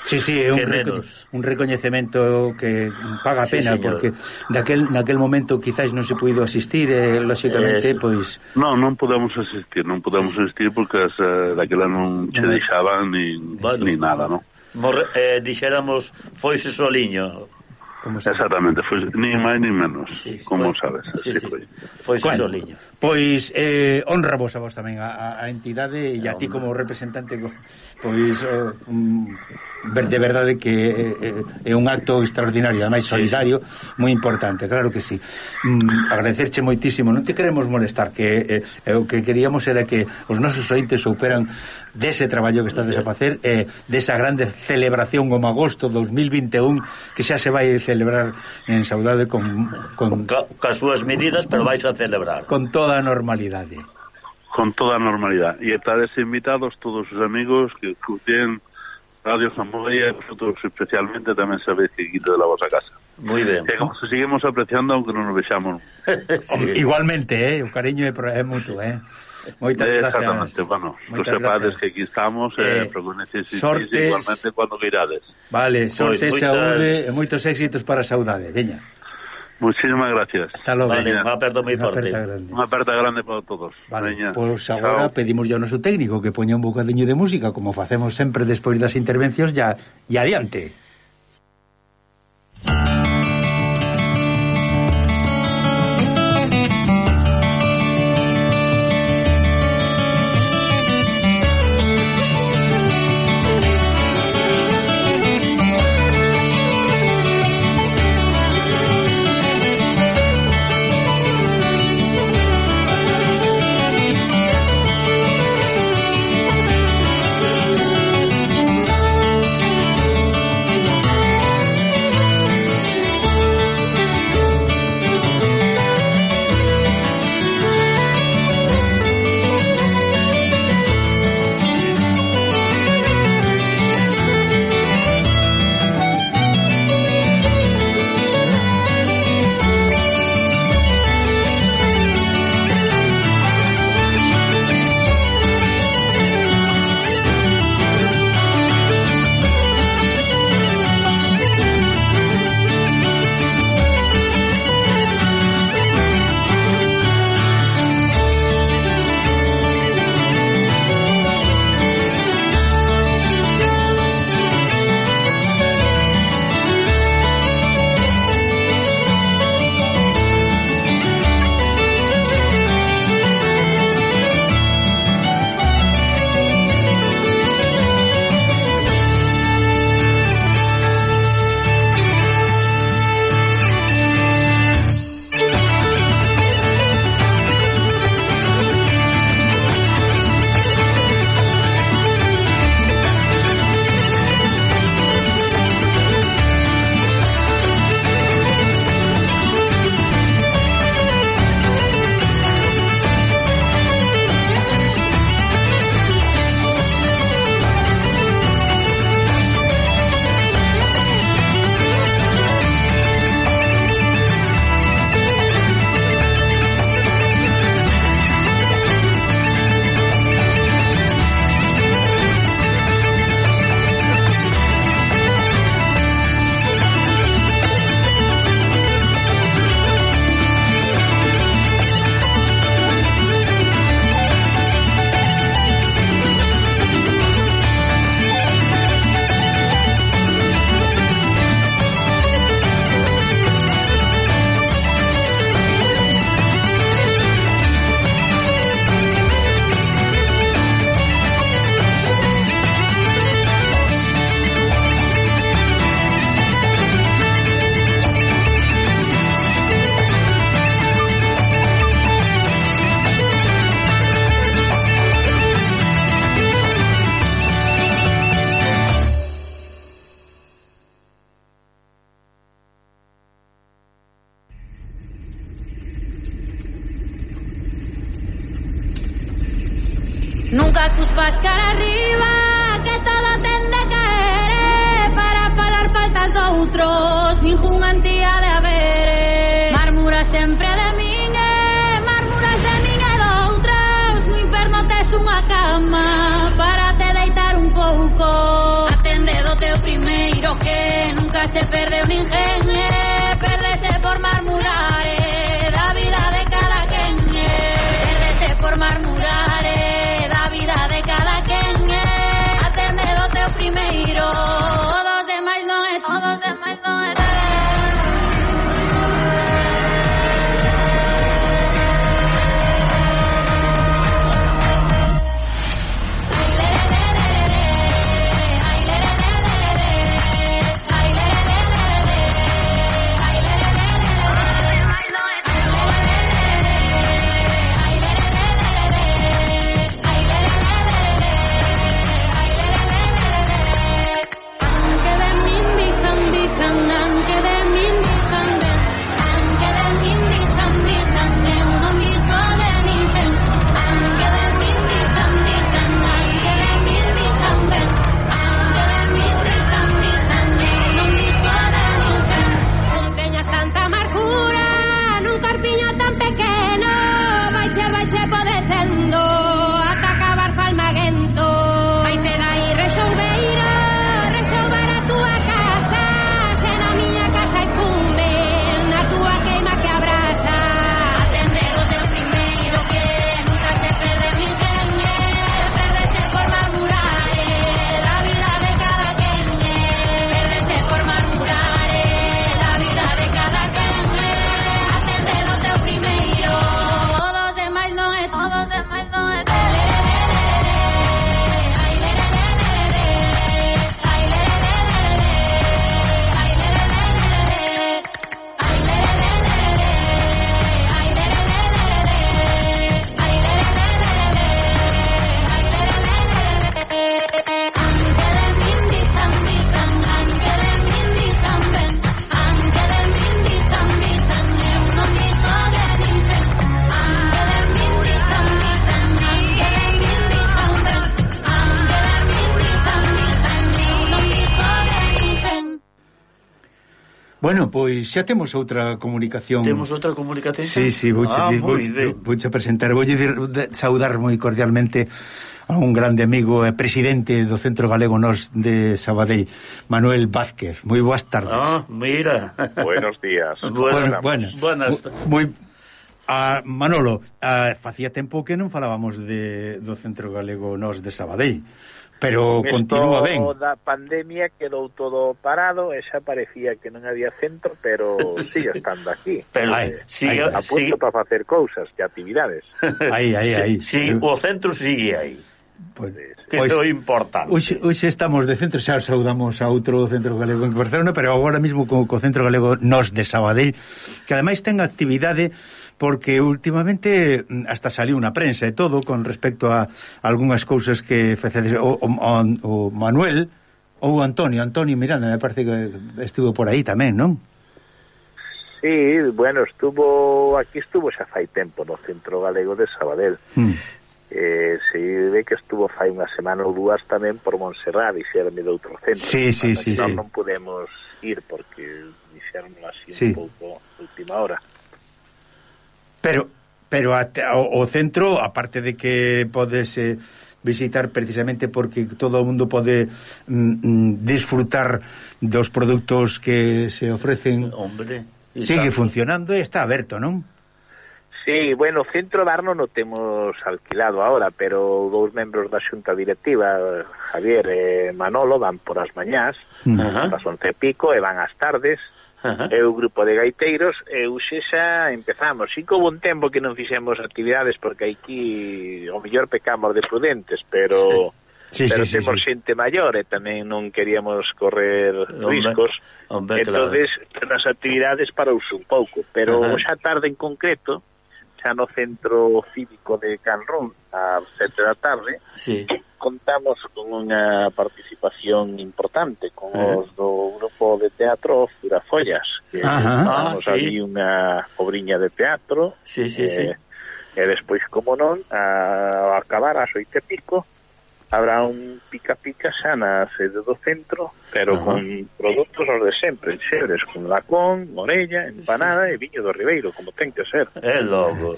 Sí, sí, é un, guerreros. un recoñecemento que paga sí, pena, sí, porque daquel, naquel momento quizás non se puido asistir, e, lóxicamente, eh, sí. pois... Non, non podemos asistir, non podemos asistir porque as, eh, daquela non che deixaban nin, bueno, nin nada, non? Mor, eh, dixéramos, foise soliño, Como Exactamente, foi, ni máis ni menos, sí, como foi, sabes. Sí, sí. Foi, foi soliño. Pois eh, honra vos a vos tamén a, a entidade e a ti como representante pois eh, ver de verdade que é, é un acto extraordinario, ademais solidario, sí, sí. moi importante, claro que sí. Mm, agradecerche moitísimo, non te queremos molestar, que eh, o que queríamos era que os nosos ointes superan dese traballo que estades a facer, eh, desa grande celebración como agosto 2021 que xa se vai celebrar en Saudade con... con... Ca, ca súas medidas, pero vais a celebrar. Con todo toda a normalidade. Con toda a normalidade. E estades invitados todos os amigos que escuten Radio Zamboya, vosotros especialmente tamén sabéis que quito de la vosa casa. Muy ben. Que como se seguimos apreciando aunque non nos vexamos. sí. Igualmente, eh, o cariño é, é mutuo, eh. Moitas eh, gracias. Exactamente, bueno, Moitas que sepades que aquí estamos, eh, eh preconecéis igualmente cando queirades. Vale, pois sorte, pois, pues, saúde e moitos éxitos para a saudade. Veña. Muchísimas gracias. Hasta logo. Vale, unha aperta moi forte. Unha aperta grande para todos. Vale, Veña. pues agora Chao. pedimos ao noso técnico que poña un bocadillo de música, como facemos sempre despois das intervencións, ya, ya adiante. Ah. Bueno, pois xa temos outra comunicación. Temos outra comunicación. Sí, sí, vouche, ah, vouche, vouche presentar, voulle saudar moi cordialmente a un grande amigo e presidente do Centro Galego Nos de Sabadell, Manuel Vázquez. Moi boas tardes. Ah, mira. Buenos días. Buena, bueno, buenas. Moi a Manolo, a, facía tempo que non falábamos de do Centro Galego Nos de Sabadell pero Esto continúa ben. da pandemia quedou todo parado, e xa parecía que non había centro, pero sigue estando aquí. Pero aí, sigue, aí, a punto para facer cousas e actividades. Aí, aí, aí. Sí, sí, o centro sigue aí. Pois, que pois, é o importante. Hoxe, hoxe estamos de centro, xa saudamos a outro centro galego en Barcelona, pero agora mesmo co, co centro galego nos de Sabadell, que ademais ten actividade porque últimamente mm, hasta saliu na prensa e todo con respecto a algunhas cousas que fecedes o, o, o Manuel ou Antonio, Antonio Miranda, me parece que estuvo por aí tamén, non? Sí, bueno, estuvo aquí estuvo xa fai tempo no Centro Galego de Sabadell. Mm. Eh, se ve que estuvo fai unha semana ou dúas tamén por Montserrat, dixerme de outro centro. Sí, sí, sí, sí. Non, sí. non podemos ir porque dixeron así sí. un pouco última hora. Pero pero a, o, o centro, aparte de que podes eh, visitar precisamente porque todo o mundo pode mm, mm, disfrutar dos produtos que se ofrecen, Hombre, sigue tanto. funcionando e está aberto, non? Sí, bueno, centro Barno no temos alquilado agora, pero dous membros da xunta directiva, Javier e Manolo, van por as mañás, uh -huh. ás e pico, e van ás tardes, Ajá. e o grupo de gaiteiros e hoxe xa empezamos sí que houve un tempo que non fixemos actividades porque aquí o mellor pecamos de prudentes pero sí. Sí, pero sí, temos sí, sí. xente maior e tamén non queríamos correr hombre, riscos hombre, entonces claro. as actividades para un pouco pero Ajá. xa tarde en concreto xa no centro cívico de Canrón a sete da tarde sí. contamos con unha participación importante con eh. os do grupo de teatro Furafollas que Ajá, ah, sí. ali unha obriña de teatro sí, sí, eh, sí. e despois como non a acabar ás oito e pico habrá un pica pica xa na sede do centro, pero Ajá. con produtos os de sempre, xebres, con lacón, orella, empanada e viño do Ribeiro, como ten que ser. É logo.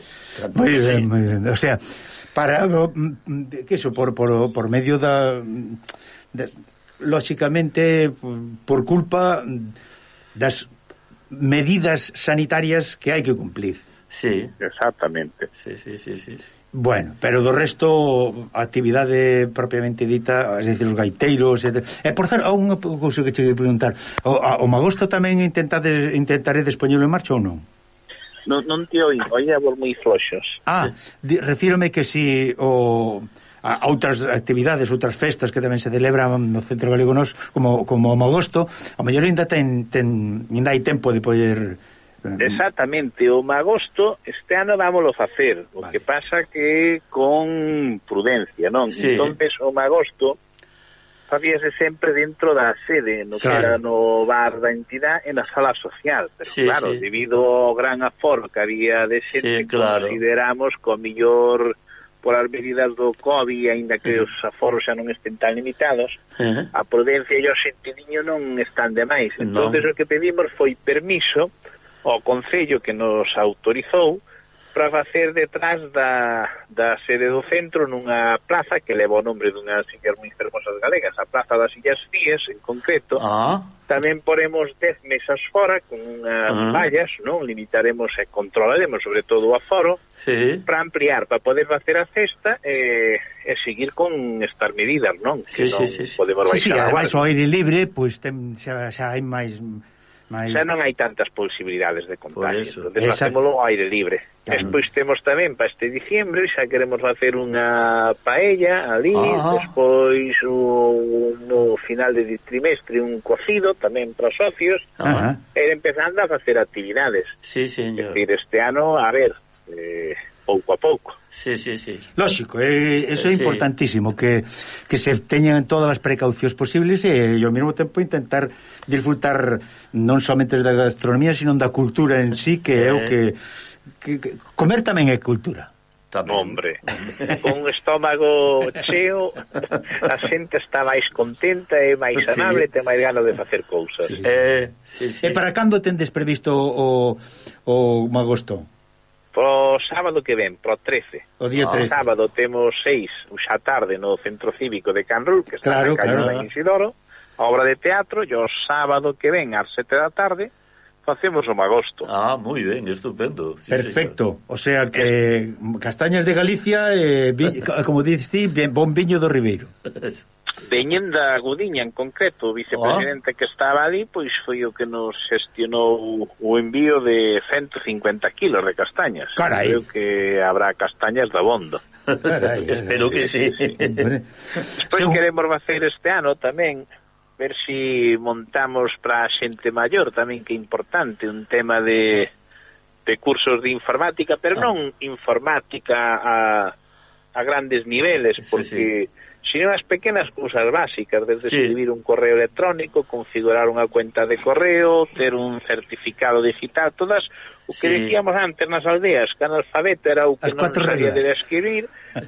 Moi ben, moi ben. O sea, para mm, mm, que iso por, por, por medio da mm, de, lóxicamente por culpa das medidas sanitarias que hai que cumplir. Sí, exactamente. Sí, sí, sí, sí. Bueno, pero do resto actividade propiamente dita, es decir, os gaiteiros, etc. E por certo, unha cousa que che quero preguntar, o, a, o magosto tamén intentades intentaredes poñelo en marcha ou non? Non, non te oí, oí a moi floxos. Ah, di, refírome que si o a, a outras actividades, outras festas que tamén se celebran no Centro Galego Nos como como o magosto, a mellor ainda ten, ten ainda hai tempo de poder Eh, mm. Exactamente, o magosto este ano vámoslo facer, o vale. que pasa que con prudencia, non? Sí. Entonces o magosto facíase sempre dentro da sede, no claro. que era no bar da entidade e na sala social, pero sí, claro, sí. debido ao gran aforo que había de xente, sí, claro. consideramos co millor por as medidas do COVID, aínda que os aforos xa non estén tan limitados, uh -huh. a prudencia e o sentidiño non están demais. Entonces no. o que pedimos foi permiso ao Concello que nos autorizou para facer detrás da, da sede do centro nunha plaza que leva o nome dunha sillas moi fermosas galegas, a plaza das Illas Cíes en concreto. Ah. Tamén poremos 10 mesas fora con unhas ah. vallas, non? Limitaremos e controlaremos sobre todo o aforo sí. para ampliar, para poder facer a cesta e, e seguir con estas medidas, non? Sí, que sí, non sí, sí. podemos baixar. Sí, sí, ao aire libre, pois pues, ten, xa, xa hai máis Mais... xa non hai tantas posibilidades de contagio. Entón, Esa... facémolo ao aire libre. Claro. Despois temos tamén para este diciembre, xa queremos facer unha paella ali, ah. despois o, no final de trimestre un cocido tamén para os socios, ah. e empezando a facer actividades. Sí, señor. Es decir, este ano, a ver, eh, pouco a pouco. Sí, sí, sí. Lógico, eh, eso é eh, importantísimo que, que se teñan todas as precaucións posibles e, e ao mesmo tempo intentar disfrutar non somente da gastronomía, sino da cultura en sí, que é o eh. que, que, que comer tamén é cultura. Tamén. Hombre, con un estómago cheo, a xente está máis contenta e máis sanable, sí. ten máis gano de facer cousas. Sí, sí. Eh, sí, sí. E para cando tendes previsto o, o magosto? Pro sábado que ven, pro 13. O día ah. 13. O sábado temos 6, xa tarde, no Centro Cívico de Canrul, que está claro, na calle claro. Isidoro, a obra de teatro, e o sábado que ven, ás 7 da tarde, facemos o magosto. Ah, moi ben, estupendo. Sí, Perfecto. Señor. O sea que mm, castañas de Galicia, eh, vi, como dices ti, bon viño do Ribeiro. Veñen da Gudiña en concreto, o vicepresidente oh. que estaba ali, pois foi o que nos gestionou o envío de 150 kilos de castañas. Carai. Creo que habrá castañas da bondo. Carai, eh. Espero que sí. sí. Despois queremos facer este ano tamén ver si montamos para a xente maior tamén que é importante un tema de, de cursos de informática, pero ah. non informática a, a grandes niveles, porque sí, sí sino as pequenas cousas básicas, desde sí. escribir un correo electrónico, configurar unha cuenta de correo, ter un certificado digital, todas O que sí. decíamos antes nas aldeas, que analfabeto era o que as non sabía reglas. de escribir,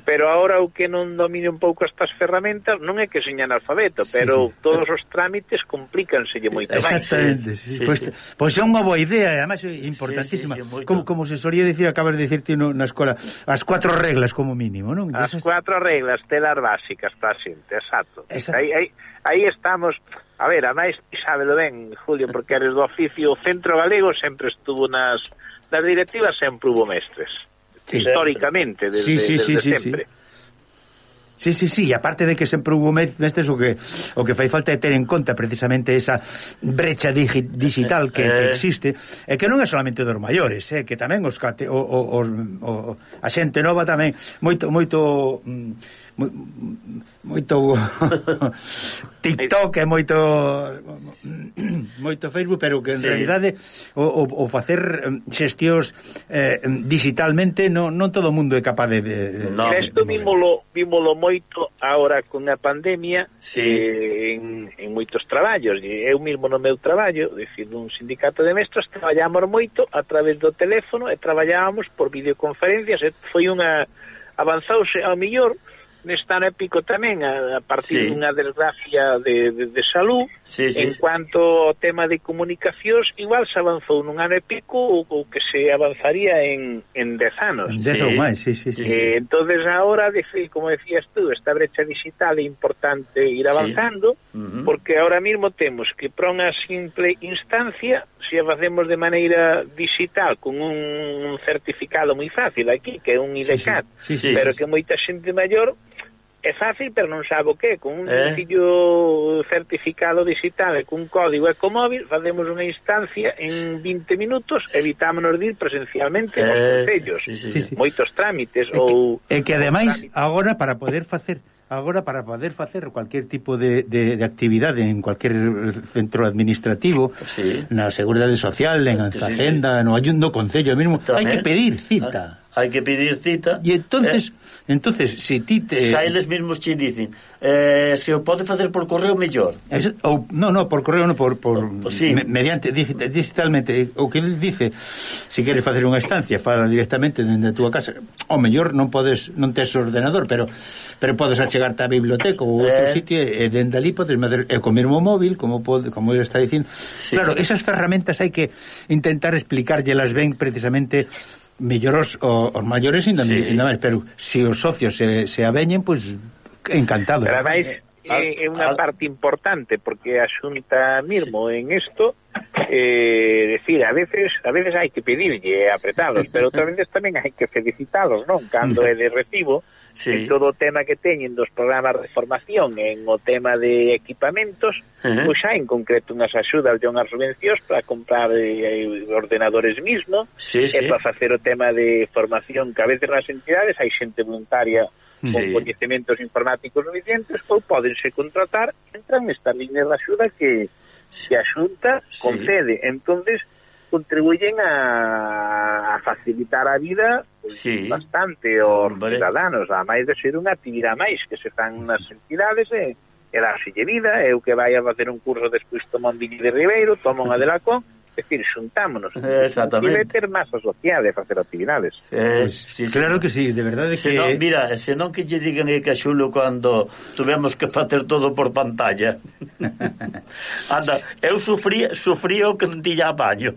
pero agora o que non domine un pouco estas ferramentas non é que seña analfabeto, pero sí, sí. todos os trámites complícanselle moito máis. Exactamente, sí, sí, pois, sí. pois é unha boa idea, e además importantísima. Sí, sí, sí, como, como se solía dicir, acabas de dicirte no, na escola, as cuatro reglas como mínimo, non? As Esas... cuatro reglas telas básicas para a xente, exacto. exacto. Aí, aí, aí estamos, a ver, ademais, sábelo ben, Julio, porque eres do oficio, o centro galego sempre estuvo nas, nas directivas, sempre hubo mestres, sí, históricamente, desde, sí, sí, desde sí, sí, sempre. Sí. Sí, sí, sí, e aparte de que sempre hubo mestres o que o que fai falta é ter en conta precisamente esa brecha digi, digital que, que eh. existe, e que non é solamente dos maiores, eh, que tamén os, o, o, o, a xente nova tamén moito moito mm, moito TikTok e moito moito Facebook, pero que en sí. realidade o, o, o facer xestións eh, digitalmente non, non todo o mundo é capaz de... de, no. de Isto vímolo, vímolo moito agora con a pandemia sí. eh, en, en moitos traballos. Eu mesmo no meu traballo, decir, dun sindicato de mestros, traballamos moito a través do teléfono e traballábamos por videoconferencias. Foi unha... Avanzouse ao millor nesta épico tamén a, a partir sí. dunha desgracia de, de, de salud sí, sí, en cuanto ao tema de comunicacións igual se avanzou nun ano épico ou, ou que se avanzaría en, en dez anos en dez sí. ou máis, sí, sí, sí, eh, sí. entonces ahora, como decías tú esta brecha digital é importante ir avanzando sí. uh -huh. porque ahora mismo temos que para unha simple instancia se a facemos de maneira digital con un certificado moi fácil aquí, que é un IDCAT, sí, sí. sí, sí, pero que moita xente maior é fácil, pero non sabe o que, con un eh? certificado digital e cun código ecomóvil facemos unha instancia en 20 minutos, evitámonos de ir presencialmente eh, concellos, sí, sí, sí. moitos trámites e ou E que ademais agora para poder facer agora para poder facer cualquier tipo de, de, de actividade en cualquier centro administrativo, sí. na Seguridade Social, en sí, Facenda, sí, sí. no Ayundo Concello mesmo, hai que pedir ah. cita. Ah hai que pedir cita. E entonces, eh, entonces se ti te... Xa eles mesmos che dicen, eh, se o pode facer por correo mellor. Es, ou non, non, por correo non, por, por sí. me, mediante digitalmente, o que el dice, se si queres facer unha estancia, fala directamente dende a túa casa. O mellor non podes, non tes ordenador, pero pero podes achegarte á biblioteca ou outro eh... sitio e dende ali podes meter e co mesmo móvil, como pode, como está dicindo. Sí. Claro, esas ferramentas hai que intentar explicárllelas ben precisamente mellor os, os maiores ainda, sí. ainda máis, pero se os socios se, se aveñen, pois pues, encantado. Pero máis é, é unha parte importante porque a Xunta mismo en isto eh, decir, a veces a veces hai que pedirlle apretalos, pero outras veces tamén hai que felicitalos, non? Cando é de recibo sí. en todo o tema que teñen dos programas de formación en o tema de equipamentos, uh -huh. pois hai en concreto unhas axudas de unhas subvencións para comprar eh, ordenadores mismo, sí, e sí. para facer o tema de formación que a veces nas entidades hai xente voluntaria sí. con coñecementos informáticos suficientes ou podense contratar entran nesta línea de axuda que, que a Xunta concede. Sí. entonces contribuyen a, a facilitar a vida pues, sí. bastante aos vale. cidadanos, a máis de ser unha actividade máis que se fan nas entidades eh, e, e darselle vida, eu que vai a facer un curso despois tomo un Vini de Ribeiro, tomo unha de Lacón, É dicir, xuntámonos. Eh, exactamente. Debe ter masa social sociedade facer actividades. Eh, sí, claro sí. que sí, de verdade que... Senón, mira, senón que lle digan que a Xulo cando tuvemos que facer todo por pantalla. Anda, eu sufrí, sufrí o que non tiña baño.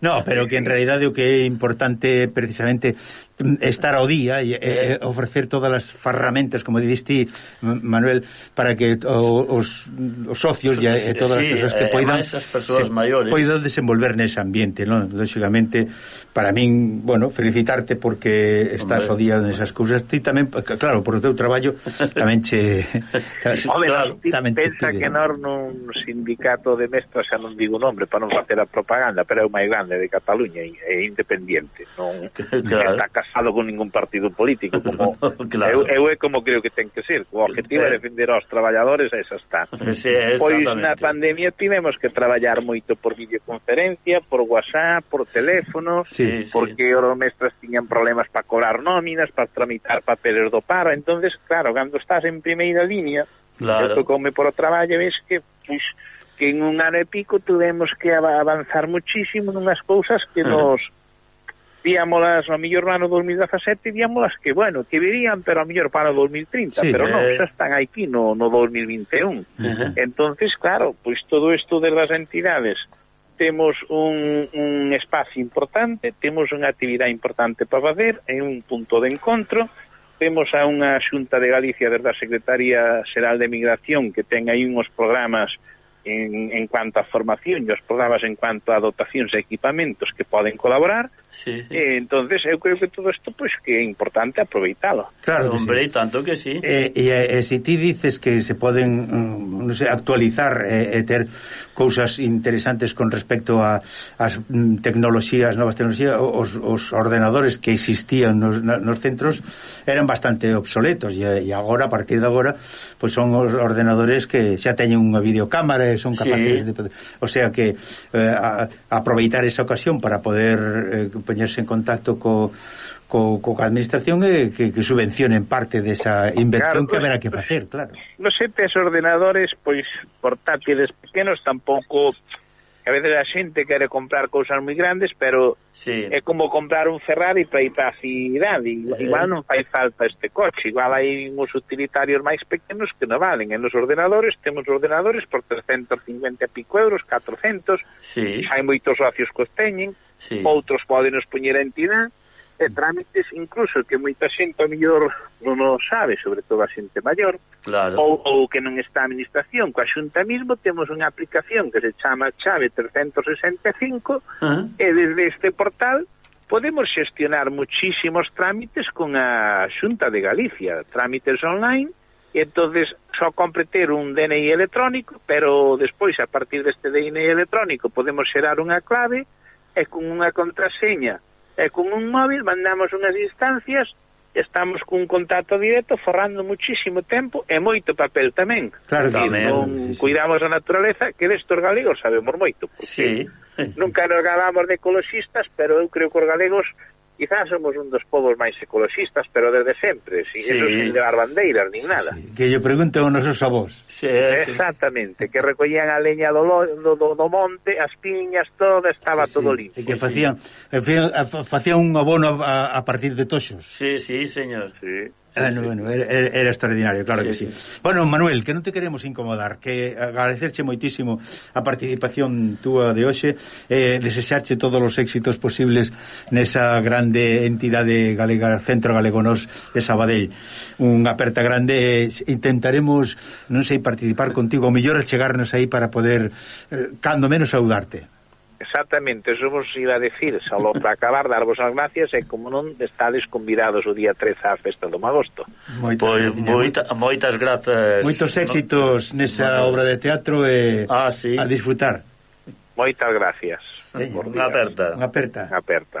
no, pero que en realidade o que é importante precisamente estar ao día e, e eh. ofrecer todas as ferramentas, como diste Manuel, para que o, os, os socios e, e todas sí, eh, as persoas que poidan as persoas maiores poidan desenvolver nese ambiente, non? Lógicamente para min, bueno, felicitarte porque estás Hombre. o día nesas cousas. Ti tamén, claro, por o teu traballo tamén che... Home, claro, tamén pensa che que nor nun sindicato de mestras, xa non digo nombre para non facer a propaganda, pero é o máis grande de Cataluña e é independiente. Non claro. está casado con ningún partido político. Como, claro. eu, eu é como creo que ten que ser. O objetivo é eh. defender aos traballadores, esa está. Sí, pois na pandemia tivemos que traballar moito por videoconferencia, por WhatsApp, por teléfono... Sí sí, porque sí. os mestres tiñan problemas para cobrar nóminas, para tramitar papeles do paro, entonces claro, cando estás en primeira línea, claro. eu come por o traballo, ves que pues, que en un ano e pico tuvemos que avanzar muchísimo nunhas cousas que nos víamolas ao mellor no ano 2017 víamolas que, bueno, que virían pero ao mellor para o 2030, sí, pero eh... non, xa están aquí no, no 2021 uh -huh. entonces, claro, pois pues, todo isto de las entidades temos un, un espacio importante, temos unha actividade importante para fazer, é un punto de encontro, temos a unha xunta de Galicia desde a Secretaría Xeral de Migración que ten aí uns programas en, en cuanto a formación e os programas en cuanto a dotacións e equipamentos que poden colaborar, Sí, sí. E, entonces eu creo que todo isto pois pues, que é importante aproveitalo. Claro, claro hombre, sí. tanto que sí. Eh, e, e, e se ti dices que se poden mm, non sei, actualizar e, e ter cousas interesantes con respecto a as mm, tecnoloxías, novas tecnoloxías, os, os ordenadores que existían nos, nos centros eran bastante obsoletos e, e agora a partir de agora pois pues son os ordenadores que xa teñen unha videocámara e son capaces sí. de o sea que eh, a, aproveitar esa ocasión para poder eh, poñerse en contacto co, co, co administración e que, que subvencionen parte desa inversión claro, que haberá que facer, claro. Nos entes ordenadores, pois, portátiles pequenos tampouco... A veces a xente quere comprar cousas moi grandes, pero sí. é como comprar un Ferrari para ir para a cidade. Igual eh. non fai falta este coche. Igual hai uns utilitarios máis pequenos que non valen. En os ordenadores, temos ordenadores por 350 e pico euros, 400. Sí. Hai moitos socios que os teñen sí. outros poden poñer a entidade, e trámites incluso que moita xente a mellor non o sabe, sobre todo a xente maior, claro. ou, ou que non está a administración. Coa xunta mismo temos unha aplicación que se chama Chave 365 uh -huh. e desde este portal podemos xestionar muchísimos trámites con a xunta de Galicia, trámites online, e entonces só compre ter un DNI electrónico, pero despois a partir deste DNI electrónico podemos xerar unha clave e con unha contraseña e con un móvil mandamos unhas instancias estamos cun contacto directo forrando muchísimo tempo e moito papel tamén. Claro que tamén. Non sí, sí. cuidamos a naturaleza, que destos galegos sabemos moito. Sí. Nunca nos gabamos de ecologistas, pero eu creo que os galegos Quizás somos un dos povos máis ecologistas, pero desde sempre, sin sí. eso sin levar bandeiras, nin nada. Sí. Que lle pregunten os nosos avós. Sí, Exactamente, sí. que recollían a leña do, do, do, do monte, as piñas, todo estaba sí, todo limpo. Sí. Que facían, sí. facían un abono a, a partir de toxos. Sí, sí, señor. Sí. Ah, bueno, sí. bueno, era, era, extraordinario, claro sí, que sí. sí. Bueno, Manuel, que non te queremos incomodar, que agradecerche moitísimo a participación túa de hoxe, eh, desexarche todos os éxitos posibles nesa grande entidade galega, Centro Galegonos de Sabadell. Unha aperta grande, intentaremos, non sei, participar contigo, ou mellor chegarnos aí para poder, eh, cando menos, saudarte. Exactamente, eso vos iba a decir, só para acabar, darvos as gracias e como non estades convidados o día 13 á festa do Magosto. Moita, pois moita, moitas grazas. Moitos éxitos no, nesa no, obra de teatro e ah, sí. a disfrutar. Moitas gracias. Unha aperta. Unha aperta. Unha aperta.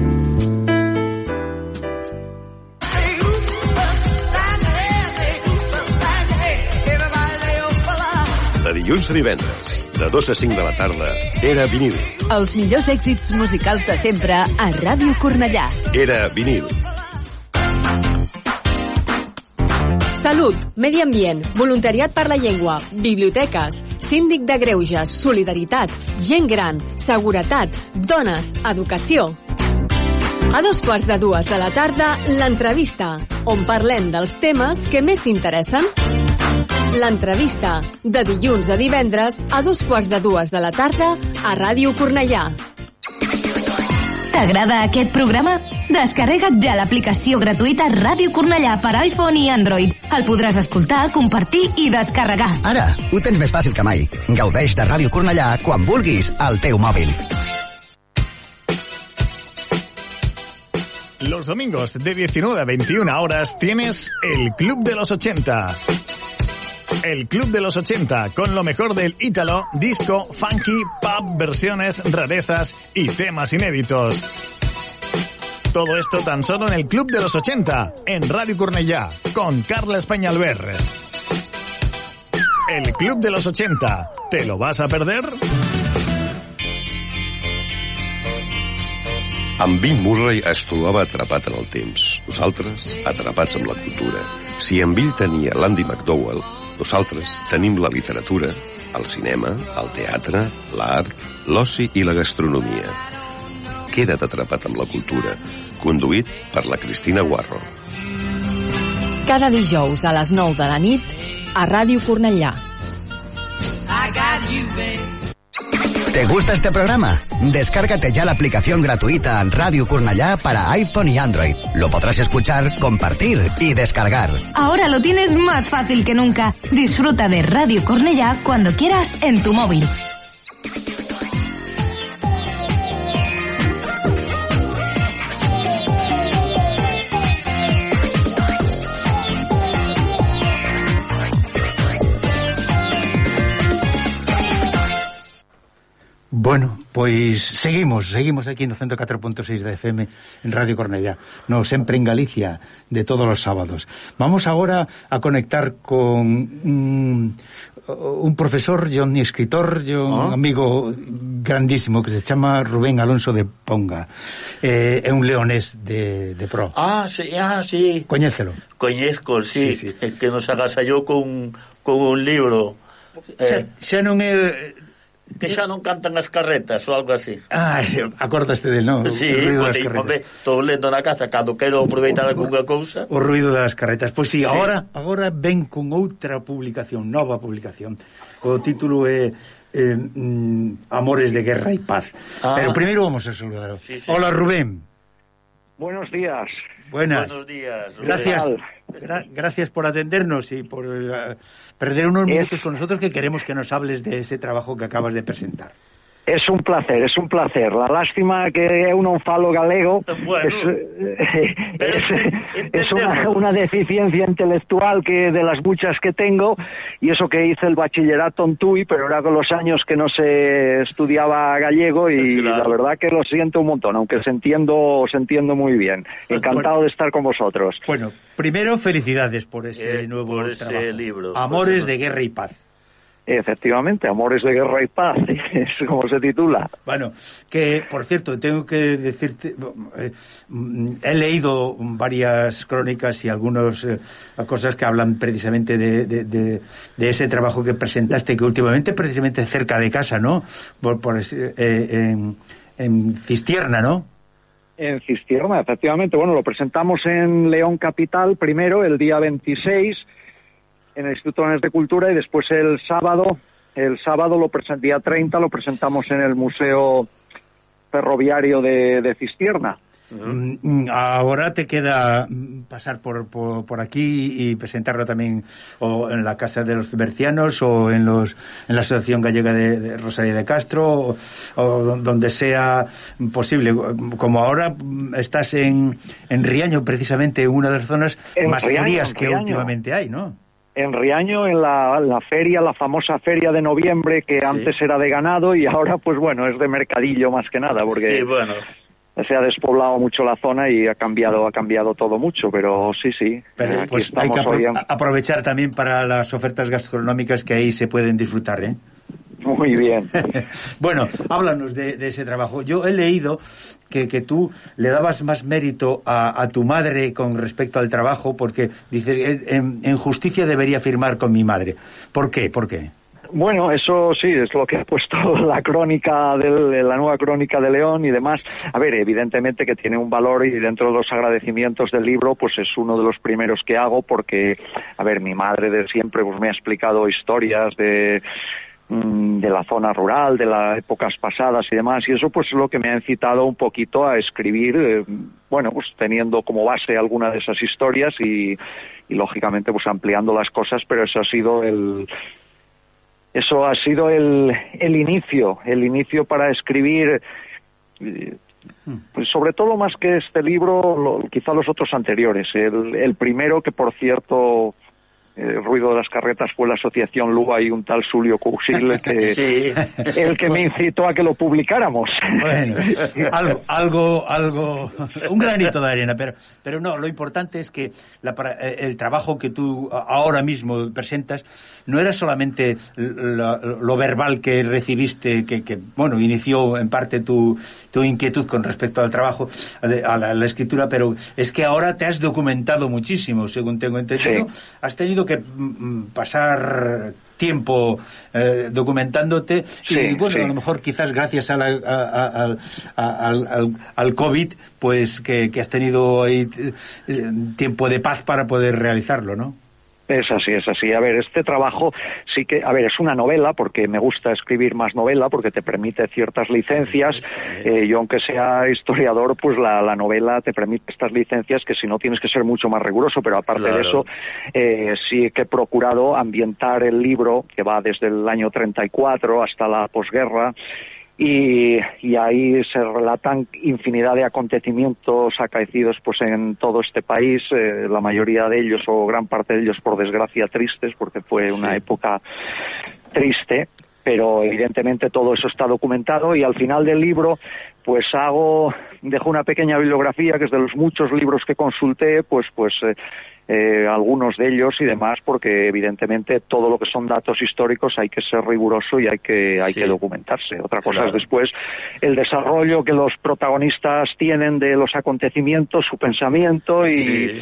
Dilluns a divendres, de 2 a 5 de la tarda, era vinil. Els millors èxits musicals de sempre a Ràdio Cornellà. Era vinil. Salut, medi ambient, voluntariat per la llengua, biblioteques, síndic de greuges, solidaritat, gent gran, seguretat, dones, educació. A dos quarts de dues de la tarda, l'entrevista, on parlem dels temes que més t'interessen. L'entrevista, de dilluns a divendres, a dos quarts de dues de la tarda, a Ràdio Cornellà. T'agrada aquest programa? Descarrega't ja l'aplicació gratuïta Ràdio Cornellà per iPhone i Android. El podràs escoltar, compartir i descarregar. Ara, ho tens més fàcil que mai. Gaudeix de Ràdio Cornellà quan vulguis al teu mòbil. Los domingos de 19 a 21 horas tienes el Club de los 80. El Club de los 80, con lo mejor del ítalo, disco, funky, pop, versiones, rarezas y temas inéditos. Todo esto tan solo en el Club de los 80, en Radio Cornellá, con Carla Españalver. El Club de los 80, ¿te lo vas a perder? En Bill Murray es trobava atrapat en el temps. Nosaltres, atrapats amb la cultura. Si en Bill tenia l'Andy McDowell, nosaltres tenim la literatura, el cinema, el teatre, l'art, l'oci i la gastronomia. Queda't atrapat amb la cultura, conduït per la Cristina Guarro. Cada dijous a les 9 de la nit, a Ràdio Cornellà. ¿Te gusta este programa? Descárgate ya la aplicación gratuita Radio Cornellá para iPhone y Android. Lo podrás escuchar, compartir y descargar. Ahora lo tienes más fácil que nunca. Disfruta de Radio Cornellá cuando quieras en tu móvil. Bueno, pois seguimos, seguimos aquí no 104.6 da FM en Radio Cornellá, no sempre en Galicia de todos os sábados. Vamos agora a conectar con un, un profesor e un escritor e un oh. amigo grandísimo que se chama Rubén Alonso de Ponga. Eh, é un leonés de, de pro. Ah, sí, ah, sí. Coñécelo. Coñezco, sí, sí, sí. Eh, que nos agasallou con, con un libro. Eh, xa, xa non é que xa non cantan as carretas ou algo así. Ai, acordaste del, non? Sí, botei, hombre, estou lendo na casa cando quero aproveitar algunha cousa. O ruido das carretas. Pois si, sí, sí. agora agora ven con outra publicación, nova publicación. O título é eh, mm, Amores de Guerra e Paz. Ah. Pero primeiro vamos a saludar. Sí, sí. Hola, Rubén. Buenos días. Buenas. Buenos días. Rubén. Gracias. Gra- gracias por atendernos y por eh, perder unos minutos con nosotros que queremos que nos hables de ese trabajo que acabas de presentar. Es un placer, es un placer. La lástima que eu non falo galego Bueno. es, es, es una, una deficiencia intelectual que de las muchas que tengo y eso que hice el bachillerato en TUI, pero era con los años que no se estudiaba gallego y Claro. la verdad que lo siento un montón, aunque se entiendo, se entiendo muy bien. Encantado de estar con vosotros. Bueno, primero felicidades por ese Eh, nuevo por ese trabajo. libro. Amores de Guerra y Paz. Efectivamente, Amores de Guerra y Paz, es como se titula. Bueno, que por cierto, tengo que decirte, eh, mm, he leído varias crónicas y algunas eh, cosas que hablan precisamente de, de- de- de ese trabajo que presentaste, que últimamente precisamente cerca de casa, ¿no? Por, por eh, en, en Cistierna, ¿no? En Cistierna, efectivamente. Bueno, lo presentamos en León Capital primero, el día 26, en el Instituto de Cultura, y después el sábado, el sábado, lo día 30, lo presentamos en el Museo ferroviario de, de Cistierna. Mm, Ahora te queda mm, pasar por, por, por aquí y presentarlo también o en la Casa de los Bercianos o en los en la Asociación Gallega de, de Rosalía de Castro o, o don- donde sea posible. Como ahora mm, estás en, en Riaño, precisamente una de las zonas En más Riaño, frías que Riaño. últimamente hay, ¿no? En Riaño, en la, la feria, la famosa feria de noviembre, que antes era de ganado y ahora, pues bueno, es de mercadillo más que nada, porque Sí, bueno. se ha despoblado mucho la zona y ha cambiado, ha cambiado todo mucho, pero sí, sí. Pero aquí pues hay estamos que apro- hoy en- aprovechar también para las ofertas gastronómicas que ahí se pueden disfrutar, ¿eh? Muy bien. bueno, háblanos de, de ese trabajo. Yo he leído que, que tú le dabas más mérito a, a tu madre con respecto al trabajo porque dices, en, en justicia debería firmar con mi madre. ¿Por qué? ¿Por qué? Bueno, eso sí, es lo que ha puesto la crónica, del, la nueva crónica de León y demás. A ver, evidentemente que tiene un valor y dentro de los agradecimientos del libro, pues es uno de los primeros que hago porque, a ver, mi madre de siempre pues me ha explicado historias de de la zona rural, de las épocas pasadas y demás, y eso pues es lo que me ha incitado un poquito a escribir, eh, bueno, pues teniendo como base alguna de esas historias y, y lógicamente pues ampliando las cosas, pero eso ha sido el, eso ha sido el, el inicio, el inicio para escribir, eh, pues sobre todo más que este libro, lo- quizá los otros anteriores. El, el primero, que por cierto, el ruido de las carretas fue la asociación Lua y un tal Sulio Cousil el que, Sí. el que me incitó a que lo publicáramos. Bueno, algo, algo, algo, un granito de arena, pero, pero no, lo importante es que la eh, el trabajo que tú ahora mismo presentas no era solamente la- lo verbal que recibiste, que, que, bueno, inició en parte tu, tu inquietud con respecto al trabajo, a la, a la escritura, pero es que ahora te has documentado muchísimo, según tengo entendido. Has tenido que mm, pasar tiempo eh, documentándote y bueno, sí. a lo mejor quizás gracias a la- a- a- al- a- al, al- al COVID, pues que, que has tenido ahí eh, tiempo de paz para poder realizarlo, ¿no? Es así, es así. A ver, este trabajo sí que, a ver, es una novela porque me gusta escribir más novela porque te permite ciertas licencias. Eh, yo, aunque sea historiador, pues la, la novela te permite estas licencias que si no tienes que ser mucho más riguroso, pero aparte de eso, eh, sí que he procurado ambientar el libro que va desde el año 34 hasta la posguerra y, y ahí se relatan infinidad de acontecimientos acaecidos pues en todo este país, eh, la mayoría de ellos o gran parte de ellos por desgracia tristes porque fue una época triste, pero evidentemente todo eso está documentado y al final del libro pues hago dejo una pequeña bibliografía que es de los muchos libros que consulté, pues pues eh, eh, algunos de ellos y demás, porque evidentemente todo lo que son datos históricos hay que ser riguroso y hay que hay Sí. que documentarse. Otra cosa Claro. es después el desarrollo que los protagonistas tienen de los acontecimientos, su pensamiento y Sí.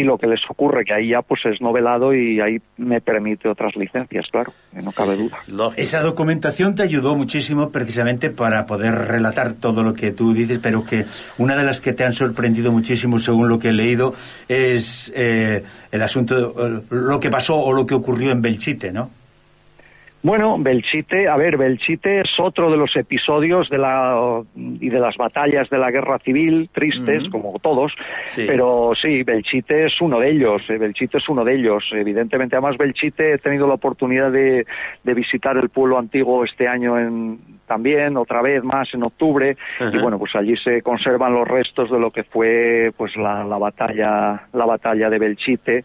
Y lo que les ocurre, que ahí ya pues es novelado y ahí me permite otras licencias, claro, que no cabe duda. Lógico. Esa documentación te ayudó muchísimo precisamente para poder relatar todo lo que tú dices, pero que una de las que te han sorprendido muchísimo, según lo que he leído, es eh, el asunto, eh, lo que pasó o lo que ocurrió en Belchite, ¿no? Bueno, Belchite, a ver, Belchite es otro de los episodios de la y de las batallas de la guerra civil tristes, como todos, Sí. pero sí, Belchite es uno de ellos, eh, Belchite es uno de ellos, evidentemente. Además, Belchite he tenido la oportunidad de, de visitar el pueblo antiguo este año en, también, otra vez más en octubre, y bueno, pues allí se conservan los restos de lo que fue pues la, la batalla, la batalla de Belchite.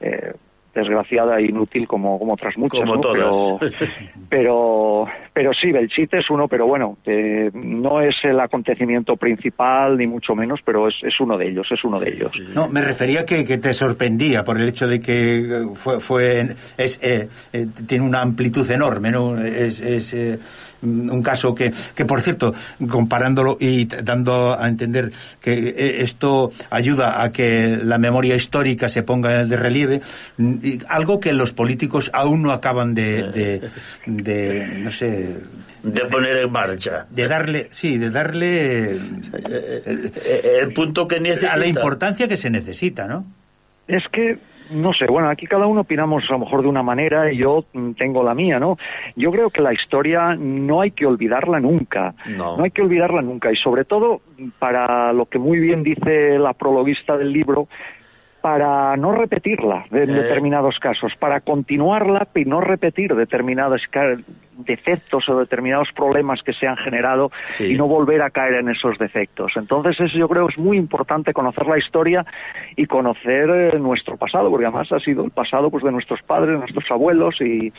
eh, desgraciada e inútil como, como otras muchas, Como ¿no? todas. Pero, pero, pero sí, Belchite es uno, pero bueno, eh, no es el acontecimiento principal, ni mucho menos, pero es, es uno de ellos, es uno de ellos. No, me refería que, que te sorprendía por el hecho de que fue, fue en- es, eh, eh, tiene una amplitud enorme, ¿no? Es, es, eh, un caso que, que por cierto, comparándolo y dando a entender que esto ayuda a que la memoria histórica se ponga de relieve, algo que los políticos aún no acaban de, de, de no sé, de poner en marcha. De darle, sí, de darle el, el punto que necesita. A la importancia que se necesita, ¿no? Es que no sé, bueno, aquí cada uno opinamos a lo mejor de una manera y yo mm, tengo la mía, ¿no? Yo creo que la historia no hay que olvidarla nunca. No. hay que olvidarla nunca y sobre todo para lo que muy bien dice la prologuista del libro, para no repetirla en Eh. determinados casos, para continuarla y no repetir determinados defectos o determinados problemas que se han generado Sí. y no volver a caer en esos defectos. Entonces, eso yo creo que es muy importante conocer la historia y conocer eh, nuestro pasado, porque además ha sido el pasado pues de nuestros padres, de nuestros abuelos y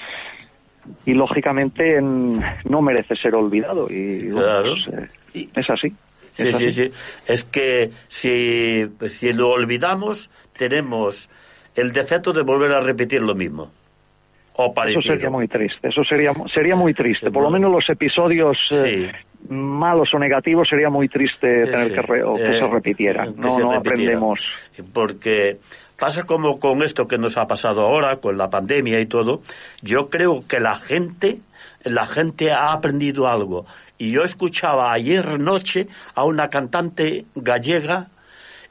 y lógicamente en- no merece ser olvidado y Claro. pues, eh, es así. Sí, es sí, sí. Es que si, pues, si lo olvidamos, tenemos el defecto de volver a repetir lo mismo. O Eso sería muy triste, eso sería sería muy triste. Por lo menos los episodios eh, malos o negativos sería muy triste tener Sí, que, re- o que eh, se repitieran. que No, se no aprendemos. Porque pasa como con esto que nos ha pasado ahora, con la pandemia y todo, yo creo que la gente, la gente ha aprendido algo. Y yo escuchaba ayer noche a una cantante gallega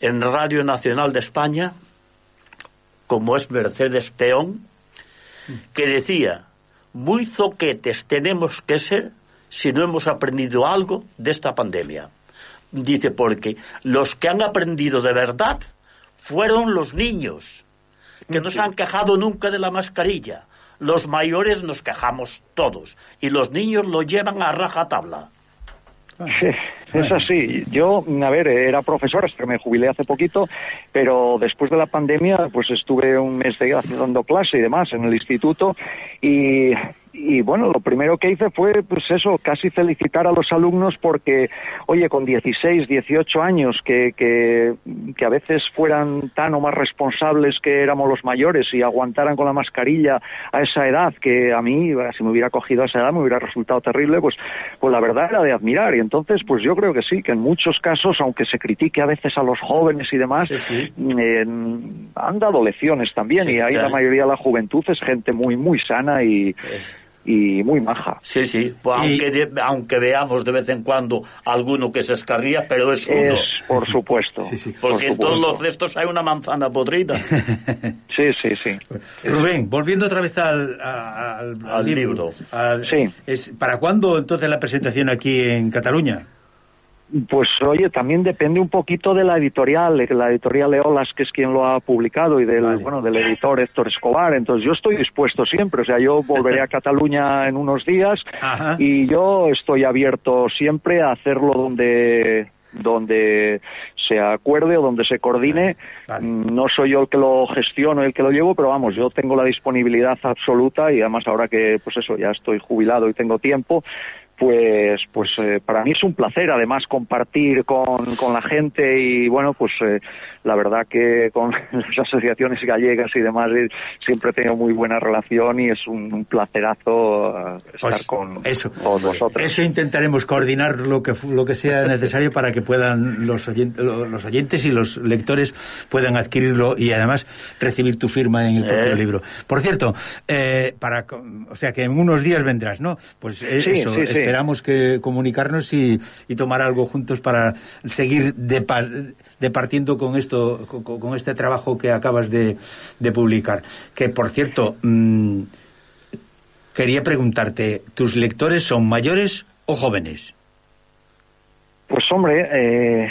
en Radio Nacional de España, como es Mercedes Peón, que decía, muy zoquetes tenemos que ser si no hemos aprendido algo de esta pandemia. Dice, porque los que han aprendido de verdad fueron los niños, que no se han quejado nunca de la mascarilla. Los mayores nos quejamos todos y los niños lo llevan a rajatabla. Sí, es así. Yo, a ver, era profesor hasta que me jubilé hace poquito, pero después de la pandemia, pues estuve un mes de, dando clase y demás en el instituto y, y bueno, lo primero que hice fue, pues eso, casi felicitar a los alumnos porque, oye, con 16, 18 años, que, que, que a veces fueran tan o más responsables que éramos los mayores y aguantaran con la mascarilla a esa edad, que a mí, si me hubiera cogido a esa edad, me hubiera resultado terrible, pues, pues la verdad era de admirar. Y entonces, pues yo creo que sí, que en muchos casos, aunque se critique a veces a los jóvenes y demás, eh, han dado lecciones también Sí, y ahí claro. la mayoría de la juventud es gente muy, muy sana y, y muy maja. Sí, sí, pues aunque, de, aunque veamos de vez en cuando alguno que se escarría, pero es uno. Es, por supuesto. Sí, sí. Porque por en supuesto. todos los cestos hay una manzana podrida. sí, sí, sí. Rubén, volviendo otra vez al, al, al, al libro. libro. Al, sí. es, ¿Para cuándo entonces la presentación aquí en Cataluña? Pues oye, también depende un poquito de la editorial, eh, la editorial Eolas, que es quien lo ha publicado, y del, bueno, del editor Héctor Escobar. Entonces yo estoy dispuesto siempre, o sea, yo volveré a Cataluña en unos días y yo estoy abierto siempre a hacerlo donde donde se acuerde o donde se coordine. No soy yo el que lo gestiono, el que lo llevo, pero vamos, yo tengo la disponibilidad absoluta y además ahora que, pues eso, ya estoy jubilado y tengo tiempo, pues pues eh, para mí es un placer además compartir con, con la gente y bueno pues eh, la verdad que con las asociaciones gallegas y demás eh, siempre he tenido muy buena relación y es un, un placerazo eh, estar Pues, con eso. vosotros Eso intentaremos coordinar lo que lo que sea necesario para que puedan los oyentes, los oyentes y los lectores puedan adquirirlo y además recibir tu firma en el propio Eh. libro. Por cierto, eh, para o sea que en unos días vendrás, ¿no? Pues eso, sí, sí. esperamos que comunicarnos y, y tomar algo juntos para seguir depa- departiendo con esto con, con este trabajo que acabas de, de publicar. Que por cierto, mm, quería preguntarte, ¿tus lectores son mayores o jóvenes? Pues hombre, eh,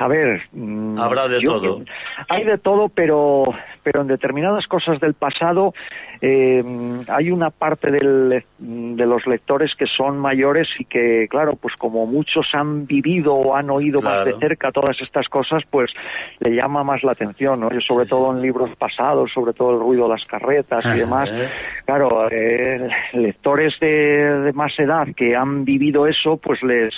a ver... mm, Habrá de yo- todo. Hay de todo, pero, pero en determinadas cosas del pasado eh, hay una parte del- de los lectores que son mayores y que, claro, pues como muchos han vivido o han oído más de cerca todas estas cosas, pues le llama más la atención, ¿no? Yo sobre todo en libros pasados, sobre todo el ruido de las carretas y demás, claro, eh, lectores de, de más edad que han vivido eso, pues les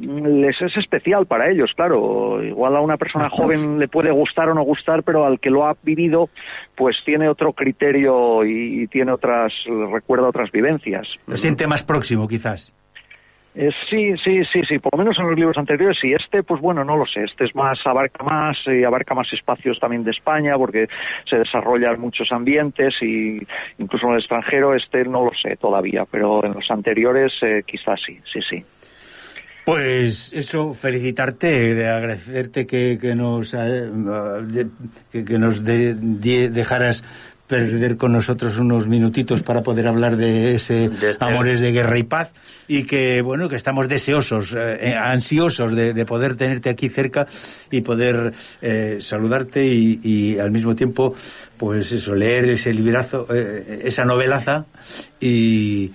les es especial para ellos, claro. Igual a una persona joven le puede gustar o no gustar, pero al que lo ha vivido, pues tiene otro criterio y, tiene otras, recuerda otras vivencias. Lo siente más próximo, quizás. Eh, sí, sí, sí, sí, por lo menos en los libros anteriores y este, pues bueno, no lo sé, este es más, abarca más y abarca más espacios también de España porque se desarrollan muchos ambientes y incluso en el extranjero este no lo sé todavía, pero en los anteriores eh, quizás sí, sí, sí. Pues eso, felicitarte, de agradecerte que, que nos eh, que, que nos de- de- dejaras perder con nosotros unos minutitos para poder hablar de ese este- Amores de Guerra y Paz y que bueno que estamos deseosos, eh, ansiosos de, de poder tenerte aquí cerca y poder eh, saludarte y, y al mismo tiempo pues eso leer ese librazo, eh, esa novelaza y,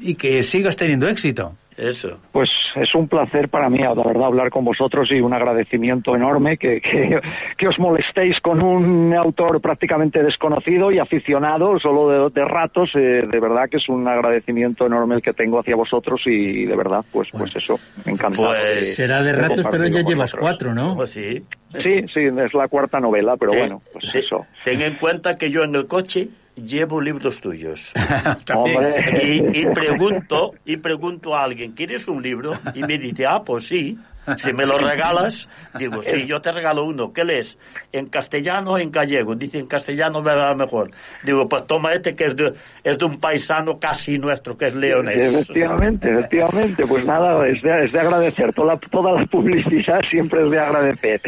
y que sigas teniendo éxito. Eso. Pues es un placer para mí, la verdad, hablar con vosotros y un agradecimiento enorme que, que, que os molestéis con un autor prácticamente desconocido y aficionado, solo de, de ratos. eh, de verdad que es un agradecimiento enorme el que tengo hacia vosotros y de verdad, pues, pues eso, encantado. Pues- Será de ratos, pero ya llevas cuatro, ¿no? Pues sí. Sí, sí, es la cuarta novela, pero Sí. bueno, pues Sí. eso. Ten en cuenta que yo en el coche llevo libros tuyos. Hombre. Y, y pregunto, y pregunto a alguien, ¿quieres un libro? Y me dice, ah, pues sí. Si me lo regalas, digo, sí, yo te regalo uno. ¿Qué lees? ¿En castellano o en gallego? Dice, en castellano me va mejor. Digo, pues toma este que es de, es de un paisano casi nuestro, que es leonés. Efectivamente, efectivamente. Pues nada, es de, es de agradecer. Toda, toda la publicidad siempre es de agradecer.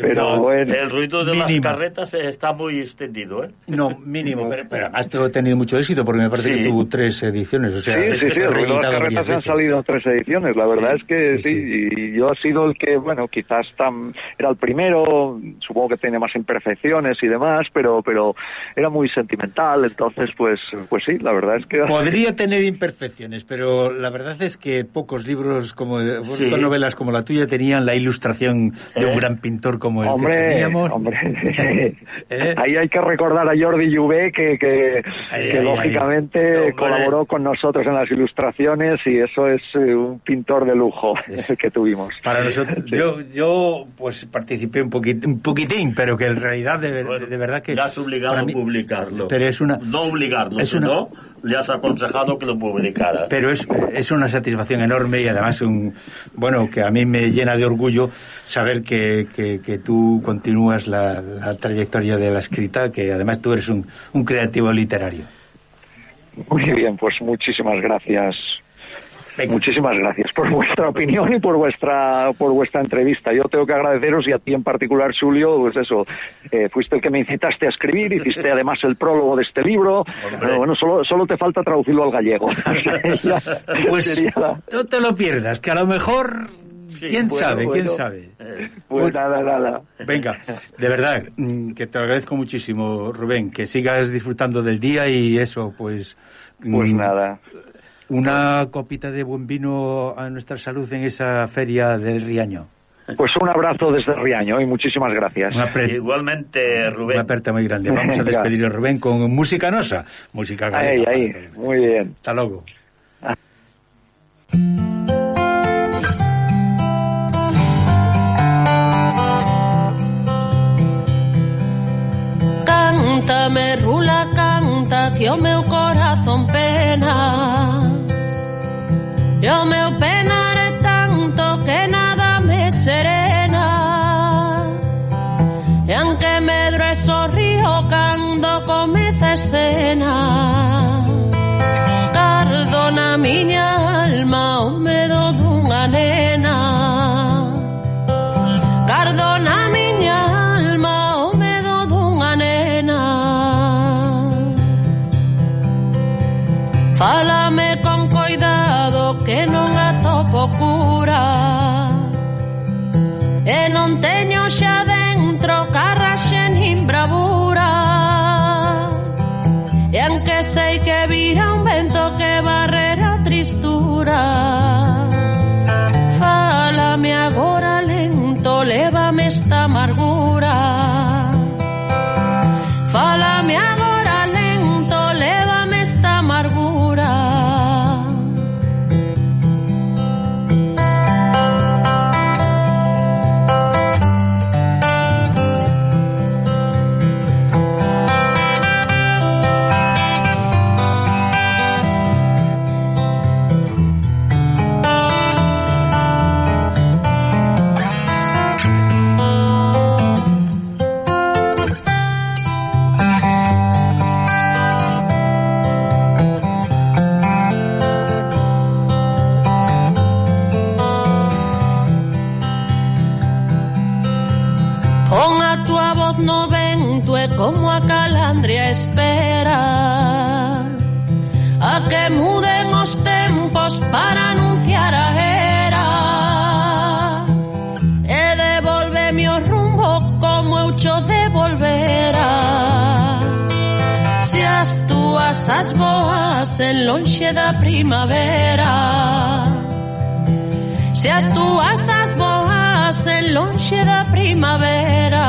Pero No, bueno. El ruido de Mínimo. las carretas está muy extendido, ¿eh? No, mínimo, pero, pero además te tenido mucho éxito porque me parece Sí. que tuvo tres ediciones. O sea, Sí, sí, sí, el ruido de las carretas han salido tres ediciones, la verdad Sí, es que sí, sí, y yo he sido el que, bueno, quizás tam- era el primero, supongo que tiene más imperfecciones y demás, pero pero era muy sentimental, entonces pues pues sí, la verdad es que... Podría tener imperfecciones, pero la verdad es que pocos libros como Sí. pocas novelas como la tuya tenían la ilustración de un ¿Eh? gran pintor como el que Hombre, teníamos. hombre, ¿Eh? ahí hay que recordar a Jordi Juvé que, que, Ahí, que ahí, lógicamente colaboró con nosotros en las ilustraciones y eso es eh, un pintor de lujo que tuvimos. Para nosotros, yo, yo pues participé un, poquit, un poquitín, pero que en realidad de, ver- de verdad que Le has obligado a mí- publicarlo. pero es una No obligarlo, es una- sino le has aconsejado que lo publicara. pero es, es una satisfacción enorme y además un bueno que a mí me llena de orgullo saber que, que, que tú continúas la, la trayectoria de la escrita que además tú eres un, un creativo literario Muy bien, pues muchísimas gracias. Muchísimas gracias por vuestra opinión y por vuestra por vuestra entrevista. Yo tengo que agradeceros y a ti en particular, Julio, pues eso, eh, fuiste el que me incitaste a escribir, hiciste además el prólogo de este libro. Pero bueno, solo, solo te falta traducirlo al gallego. Pues no te lo pierdas que a lo mejor quién bueno, sabe quién sabe Pues nada, nada. Venga, de verdad, mm, que te agradezco muchísimo, Rubén, que sigas disfrutando del día y eso, pues... Pues mm, nada. una copita de buen vino a nuestra salud en esa feria del Riaño. Pues un abrazo desde Riaño y muchísimas gracias. Igualmente, Rubén. Una aperta muy grande. Vamos a despedir a Rubén con música nosa. Música ahí, ahí. Muy bien. Hasta luego. Cántame, Rula, canta que o meu corazón pena E o meu penar é tanto que nada me serena. E aunque medro e sorrío cando comeza a escena. Cardo na miña alma o medo dunha nena amargura da primavera. Se as túas as boas en lonxe da primavera.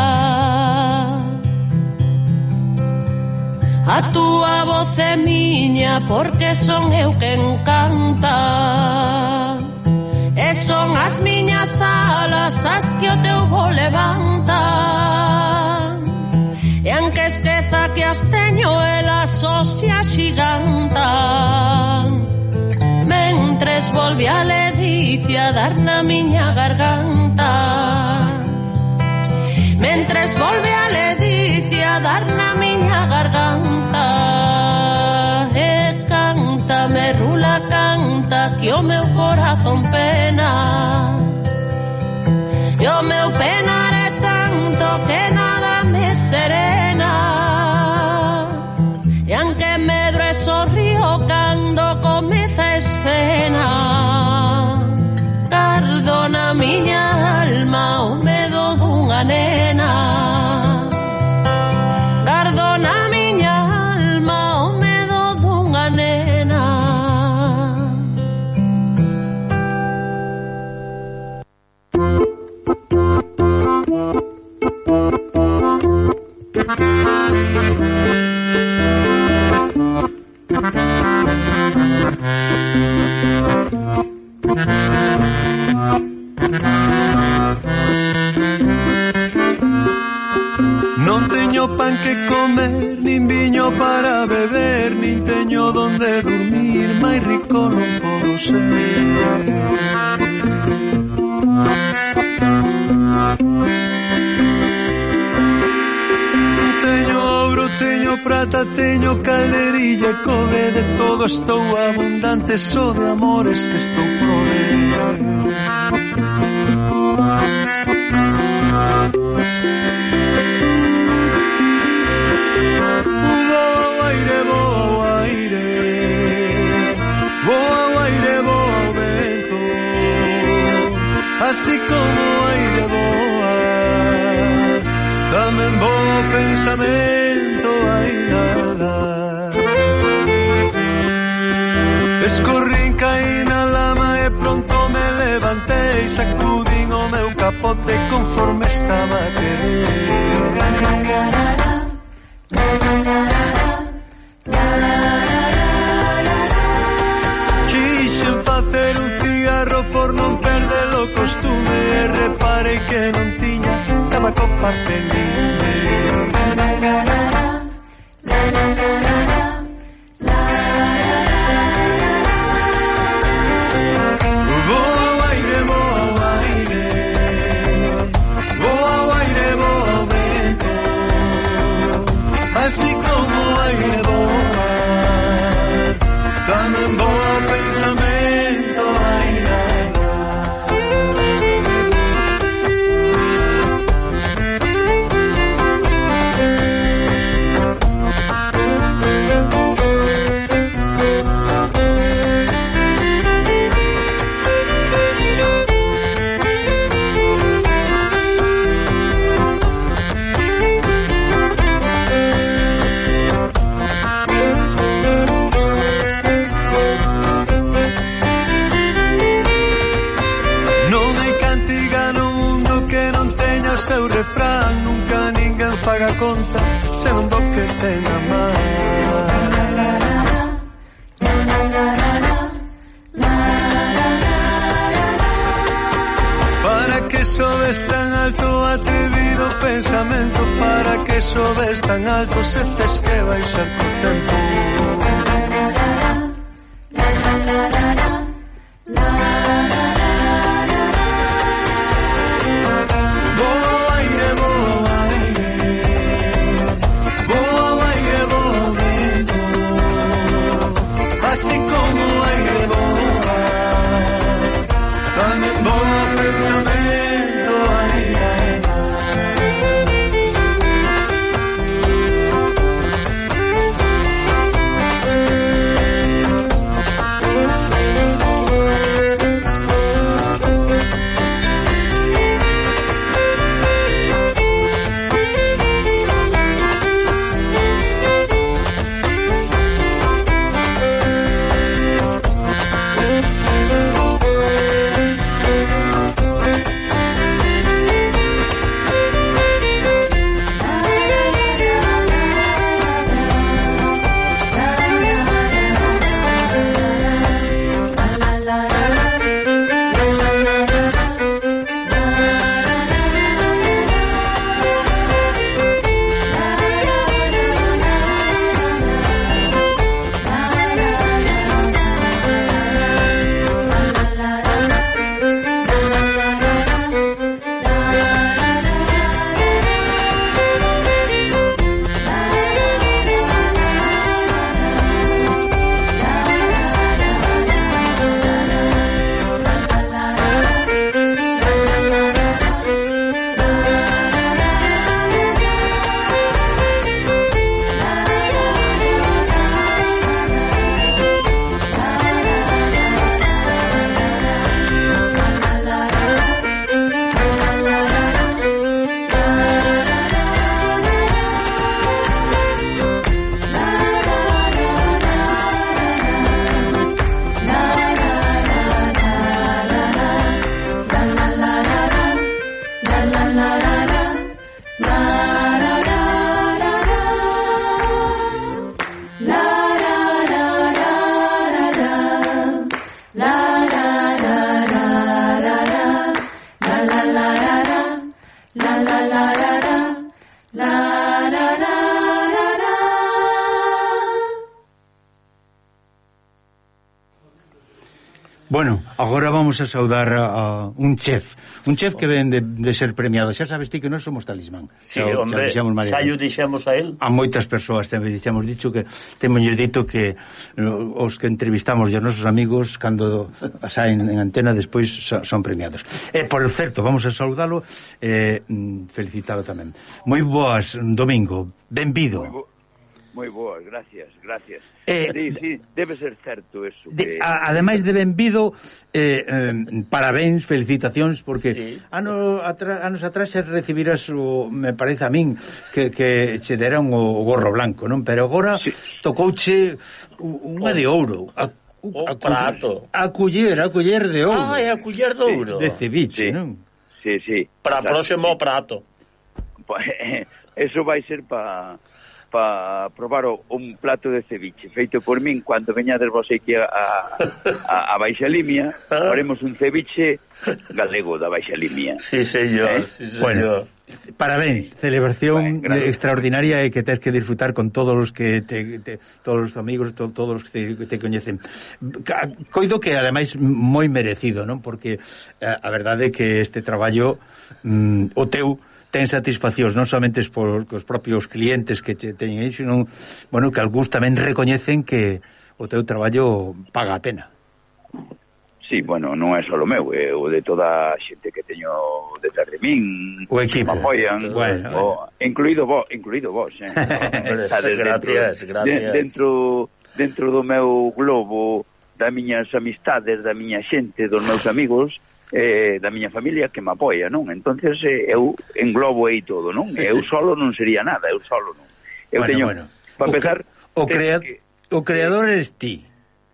A túa voz é miña porque son eu quen canta. E son as miñas alas as que o teu vo levantar que as teño elas só se axigantan Mentres volve a ledicia dar na miña garganta. Mentres volve a ledicia dar na miña garganta. E canta, me rula canta que o meu corazón pena. Estou abundante só de amores que estou provendo aire, boa aire Boa aire, boa vento. Así como aire boa Tamén boa pensamento no te conformes estaba querer Quixen facer un cigarro por non perder o costume e reparei que non tiña tabaco para La la Bueno, agora vamos a saudar a, a un chef, un chef que ven de, de ser premiado. Xa sabes ti que non somos talismán. Sí, xa, hombre, xa, o dixemos a él. A moitas persoas tamén dixemos dicho que Temos dito que os que entrevistamos e os nosos amigos cando saen en antena despois son premiados. E por certo, vamos a saudalo e eh, felicitalo tamén. Moi boas domingo, benvido. Moi bo Moi boas, gracias, gracias. Eh, eh, sí, sí, debe ser certo eso. De, que... a, ademais de benvido, eh, eh, parabéns, felicitacións, porque sí. ano atra, anos atrás se recibiras, o, me parece a min, que, que che deran o gorro blanco, non? Pero agora sí. tocouche unha oh. de ouro, a, o a prato. A culler, a culler de ouro. Ah, é a culler de ouro. De ceviche, sí. non? Sí, sí. Para o próximo prato. prato. Eso vai ser para para probar un plato de ceviche feito por min cando veñades vos aquí a, a, a Baixa Limia ah. faremos un ceviche galego da Baixa Limia sí, señor, eh? sí, señor. Bueno, Parabéns, celebración ben, extraordinaria e que tens que disfrutar con todos os que te, te todos os amigos, to, todos os que te, te coñecen. Coido que ademais moi merecido, non? Porque a, a verdade é que este traballo mm, o teu ten satisfaccións non somente por os propios clientes que te teñen, aí, sino bueno, que algúns tamén recoñecen que o teu traballo paga a pena. Sí, bueno, non é só o meu, é o de toda a xente que teño detrás de min, o equipo, que me apoian, bueno, o, bueno. incluído vos, incluído vos, eh, gracias, dentro, gracias. dentro dentro do meu globo, da miñas amistades, da miña xente, dos meus amigos, eh, da miña familia que me apoia, non? entonces eh, eu englobo aí todo, non? Eu solo non sería nada, eu solo non. Eu bueno, teño, bueno. para empezar... O, crea que, o creador eh, eres ti.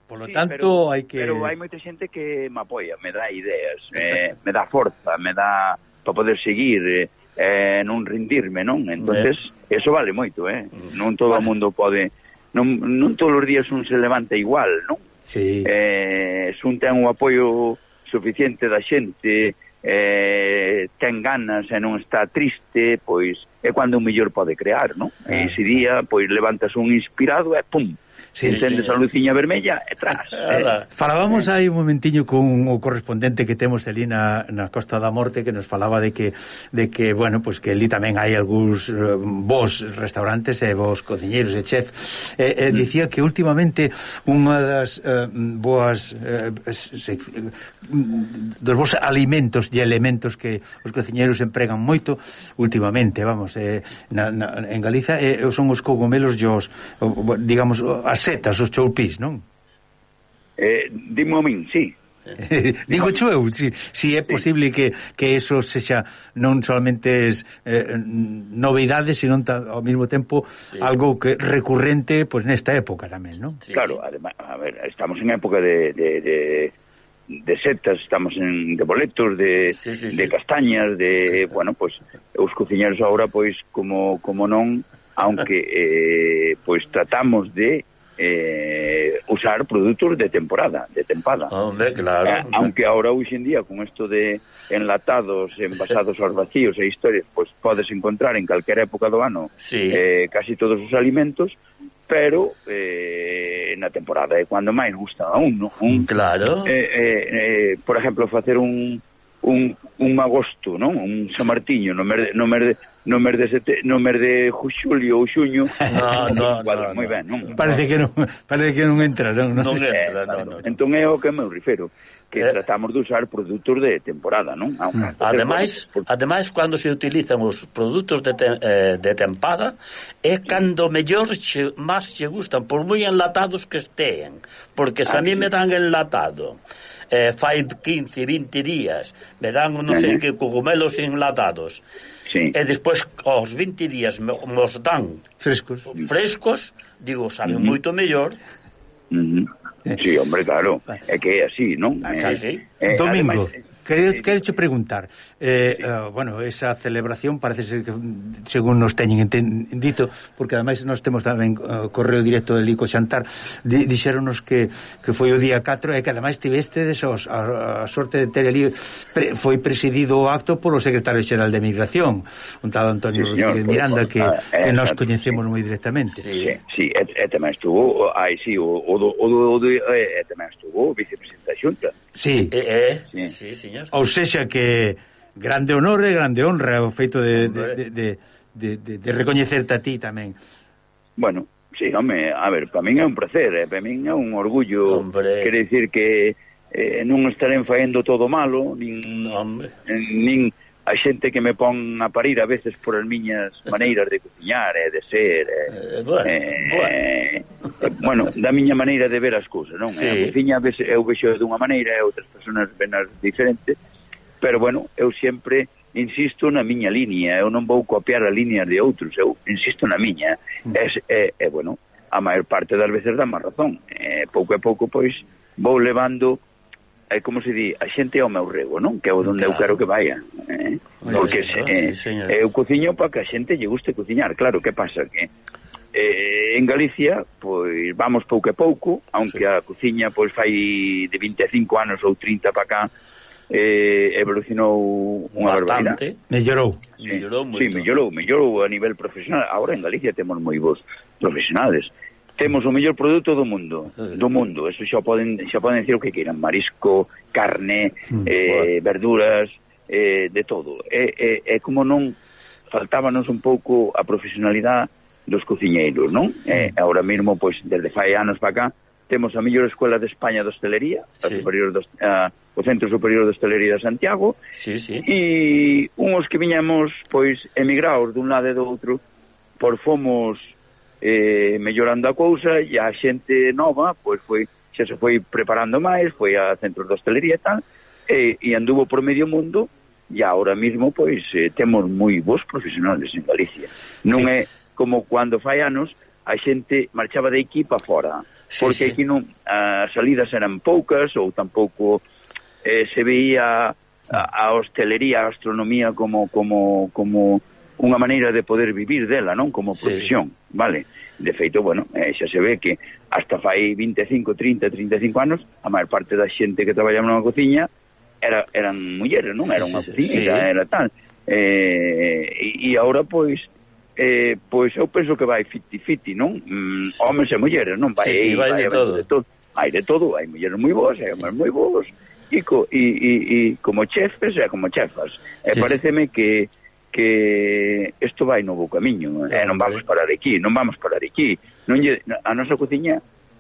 Por lo sí, tanto, pero, hai que... Pero hai moita xente que me apoia, me dá ideas, eh, me dá forza, me dá para poder seguir, eh, eh, non rindirme, non? entonces eh. eso vale moito, eh? Mm. Non todo vale. o mundo pode... Non, non todos os días un se levanta igual, non? Sí. Eh, un ten un apoio suficiente da xente eh, ten ganas e non está triste, pois é cando o mellor pode crear, non? E ah. ese día, pois levantas un inspirado e pum, Se entende sí, a luciña vermella, e tras. eh. Falábamos hai un momentiño con o correspondente que temos ali na, na Costa da Morte que nos falaba de que de que, bueno, pues que ali tamén hai algúns eh, vos restaurantes e vos cociñeiros e chef. Eh, eh, mm. dicía que últimamente unha das eh, boas eh, se, dos vos alimentos e elementos que os cociñeiros empregan moito últimamente, vamos, eh, na, na, en Galiza eh, son os cogumelos e os, digamos, as setas os choupís, non? Eh, dimo a min, sí. Digo xo eu, si, si é posible que, que eso sexa non solamente es, eh, novidades, sino ta, ao mesmo tempo sí. algo que recurrente pois pues, nesta época tamén, non? Sí. Claro, además, a ver, estamos en época de, de, de, de setas, estamos en de boletos, de, sí, sí, sí. de castañas, de, bueno, pois pues, os cociñeiros agora pois como como non, aunque eh, pois tratamos de eh, usar produtos de temporada, de tempada. Hombre, claro. Eh, aunque ahora hoxe en día con esto de enlatados, envasados aos vacíos e historias, pues, podes encontrar en calquera época do ano sí. eh, casi todos os alimentos, pero eh, na temporada é cando máis gusta a un, no? un claro. Eh, eh, eh, por exemplo, facer un un, un agosto, non? Un San Martiño no mer, no mer no mes de sete, no mes de xulio ou xuño. No, no, no, moi ben, non. Parece que non, parece que non entra, non. Non, eh, entra, eh, non. Entón é o que me refiro que eh, tratamos de usar produtos de temporada, non? Mm. Ademais, por... ademais cando se utilizan os produtos de, te, eh, de tempada é cando mellor che, máis che gustan, por moi enlatados que estean, porque se a mí ah, me dan enlatado eh, fai 15, 20 días, me dan non sei que cogumelos enlatados Sí. E despois aos 20 días mos dan frescos. Frescos, digo, saben uh -huh. moito mellor. Uh -huh. Sí, hombre, claro. É que é así, non? Ah, sí, eh, sí. Eh, Domingo. Ademais, Quero, quero che preguntar eh, sí. uh, Bueno, esa celebración parece ser que según nos teñen dito porque ademais nós temos tamén uh, correo directo de Lico Xantar di, dixéronos que, que foi o día 4 e que ademais tiveste desos, a, a sorte de ter ali pre, foi presidido o acto polo secretario xeral de Migración un tal Antonio sí, señor, Rodríguez Miranda que, ah, eh, que nos eh, coñecemos moi directamente. Sí, sí e, e tamén estuvo aí sí, o, o, o, o, o, e, e tamén estuvo o vicepresidente da Xunta. Sí, sí, eh, eh, sí. sí señor. Ou sexa que grande honor e grande honra o feito de, de, de, de, de, de, de recoñecerte a ti tamén. Bueno, sí, home, a ver, para min é un placer, eh, para min é un orgullo, hombre. quere dicir que eh, non estarén faendo todo malo, nin, hombre. nin a xente que me pon a parir a veces por as miñas maneiras de cociñar e eh, de ser eh, eh, bueno, eh, bueno. Eh, eh, bueno, da miña maneira de ver as cousas, non? Sí. Eh, a cociña a veces eu vexo dunha maneira e outras persoas venas diferentes, pero bueno, eu sempre insisto na miña línea, eu non vou copiar a línea de outros, eu insisto na miña. É, é, é bueno, a maior parte das veces dá má razón. Eh, pouco a pouco, pois, vou levando é como se di, a xente é o meu rego, non? Que é onde claro. eu quero que vaya. Eh? Oye, Porque se, eh, sí, señor. eu cociño para que a xente lle guste cociñar. Claro, que pasa? Que eh, en Galicia, pois vamos pouco a pouco, aunque sí. a cociña pois fai de 25 anos ou 30 para cá, eh, evolucionou unha Bastante. barbaridade. Mellorou. Mellorou moito. Sí, mellorou, mellorou a nivel profesional. Agora en Galicia temos moi bons profesionales temos o mellor produto do mundo, do mundo, eso xa poden xa poden decir o que queiran, marisco, carne, mm. eh, verduras, eh, de todo. E, e, e como non faltábanos un pouco a profesionalidade dos cociñeiros, non? Mm. Eh, ahora mesmo, pois, desde fai anos para cá, temos a mellor escola de España de hostelería, sí. superior dos, a, o Centro Superior de Hostelería de Santiago, sí, sí. e uns que viñamos, pois, emigraos dun lado e do outro, por fomos eh, mellorando a cousa e a xente nova pois foi xa se foi preparando máis, foi a centros de hostelería e tal, e, e anduvo por medio mundo e agora mesmo pois eh, temos moi bons profesionales en Galicia. Non sí. é como cando fai anos a xente marchaba de equipa fora, sí, porque sí. aquí non as salidas eran poucas ou tampouco eh, se veía a, a hostelería, a gastronomía como como como unha maneira de poder vivir dela, non? Como profesión, sí. vale? De feito, bueno, eh, xa se ve que hasta fai 25, 30, 35 anos, a maior parte da xente que traballaba nunha cociña era, eran mulleres, non? Era unha cociña, sí. era tal. Eh, e, e agora, pois, eh, pois eu penso que vai fiti-fiti, non? Mm, homes e mulleres, non? Vai, sí, sí, vai, vai de, todo. de todo. Hai de todo, hai mulleres moi boas, hai homes moi boas, e, co, e, e, e como chefes e como chefas. E sí. pareceme que que isto vai no bo camiño, eh, non vamos parar aquí, non vamos parar aquí. Non lle, a nosa cociña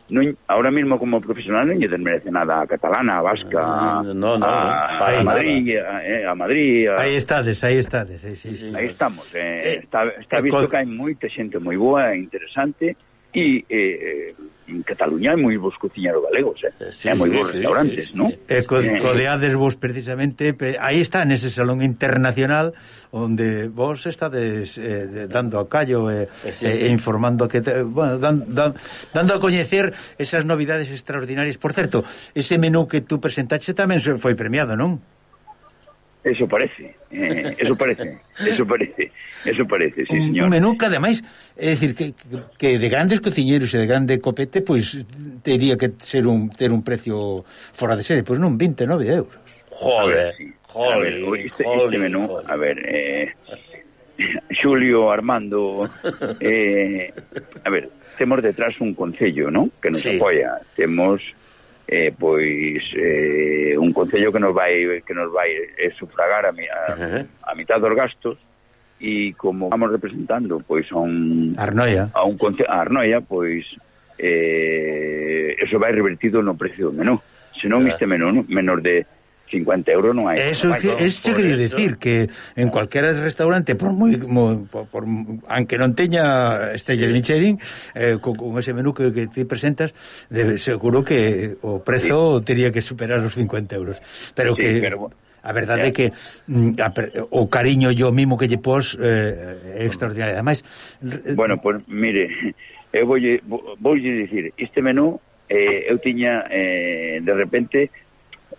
non, ahora mesmo como profesional non lle desmerece nada a catalana, a vasca, no, no, no, a, a, Madrid, a, eh, a Madrid... A... Aí estades, aí estades. Sí, sí, sí. Aí estamos. Eh, eh, está, está eh, visto que hai moita xente moi boa e interesante e eh, en Cataluña hai moi bons cociñeros galegos, eh. eh? Sí, hai moi bons sí, restaurantes, sí, sí, non? E co eh, codeades vos precisamente, pe, aí está nese salón internacional onde vos estades eh, dando a callo e eh, sí, sí. informando que te, bueno, dan, dan, dando a coñecer esas novidades extraordinarias. Por certo, ese menú que tú presentaste tamén foi premiado, non? Eso parece, eh, eso parece, eso parece, eso parece, sí, señor. Un menú que, ademais, é dicir, que, que de grandes cociñeros e de grande copete, pois, teria que ser un, ter un precio fora de serie, pois non, 29 euros. Joder, sí. joder, este, joder, este menú, joder. a ver, eh, Xulio, Armando, eh, a ver, temos detrás un concello, non? Que nos sí. apoia, temos eh, pois eh, un concello que nos vai que nos vai eh, sufragar a, a, a mitad dos gastos e como vamos representando pois a un Arnoia, a un concello a Arnoia, pois eh, eso vai revertido no precio do menú, senón claro. este menú, no? de 50 euros non hai. Eso, non hai, que, eso quería decir, que en cualquier restaurante, por moi, moi por, por, aunque non teña este sí. Michelin, eh, con, con ese menú que, que te presentas, de, seguro que o prezo sí. tería que superar os 50 euros. Pero sí, que... Pero, A verdade é que mm, a, o cariño yo mismo mimo que lle pos eh, é extraordinario. Ademais, bueno, pois pues, mire, eu voulle voulle dicir, este menú eh, eu tiña eh, de repente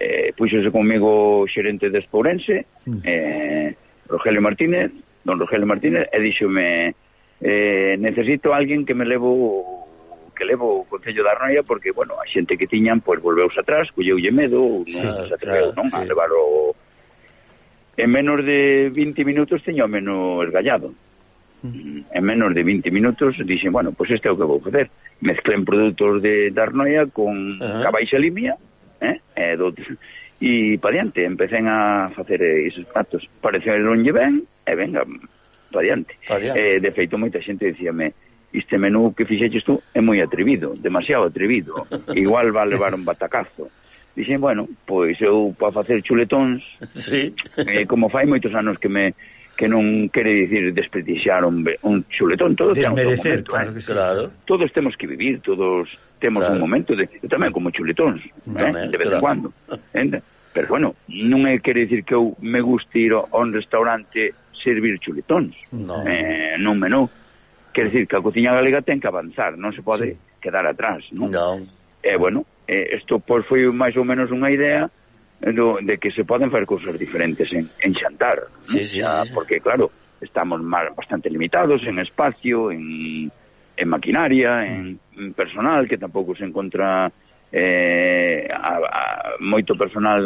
eh, puxose comigo o xerente de Espourense, mm. eh, Rogelio Martínez, don Rogelio Martínez, e díxome, eh, necesito alguén que me levo que levo o Concello da Arnoia porque, bueno, a xente que tiñan, pois, volveuse volveus atrás, colleulle medo, non claro, se atreveu, claro, non? Sí. A levar o... En menos de 20 minutos teño menos gallado. Mm. En menos de 20 minutos dixen, bueno, pois pues este é o que vou facer. Mezclen produtos de Darnoia con uh -huh. cabaixa limia, uh eh? e, do, e pa diante, a facer eh, esos pactos. Pareceronlle ben, e venga, pa diante. Pa diante. Eh, de feito, moita xente dicíame, este menú que fixeches tú é moi atrevido, demasiado atrevido, igual va a levar un batacazo. Dixen, bueno, pois eu para facer chuletóns, sí. eh, como fai moitos anos que me que non quere dicir desperdiciar un, un chuletón, todos Desmerecer, temos un momento, claro, eh. que sí. claro. todos temos que vivir, todos temos claro. un momento de eu tamén como chuletóns, eh, tamén, eh, de vez claro. en cuando. Ente? Pero bueno, non é quere dicir que eu me guste ir a un restaurante servir chuletóns. No. Eh, non menú. Quer dicir que a cociña galega ten que avanzar, non se pode sí. quedar atrás, non? No. Eh, bueno, isto eh, pois foi máis ou menos unha idea do, de que se poden facer cousas diferentes en, en xantar, sí, sí, xa, sí. porque claro, estamos mal, bastante limitados en espacio, en, en maquinaria, mm. en, en personal, que tampouco se encontra eh, a, a, moito personal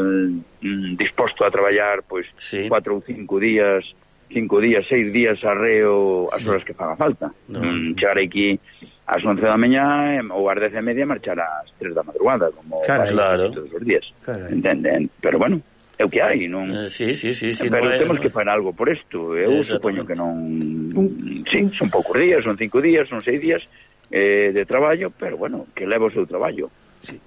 mm, disposto a traballar pois sí. cuatro ou cinco días cinco días, seis días arreo as horas que faga falta. No. Mm, chegar aquí ás 11 da mañá ou ás 10 e media marchar ás 3 da madrugada como Carai, claro. todos os días. Carai. entenden? Pero bueno é o que hai non? Eh, sí, sí, sí, sí, pero no temos é, que fazer algo por isto. Eu supoño que non un, sí, son poucos días son cinco días son seis días eh, de traballo pero bueno que leva o seu traballo. Sí.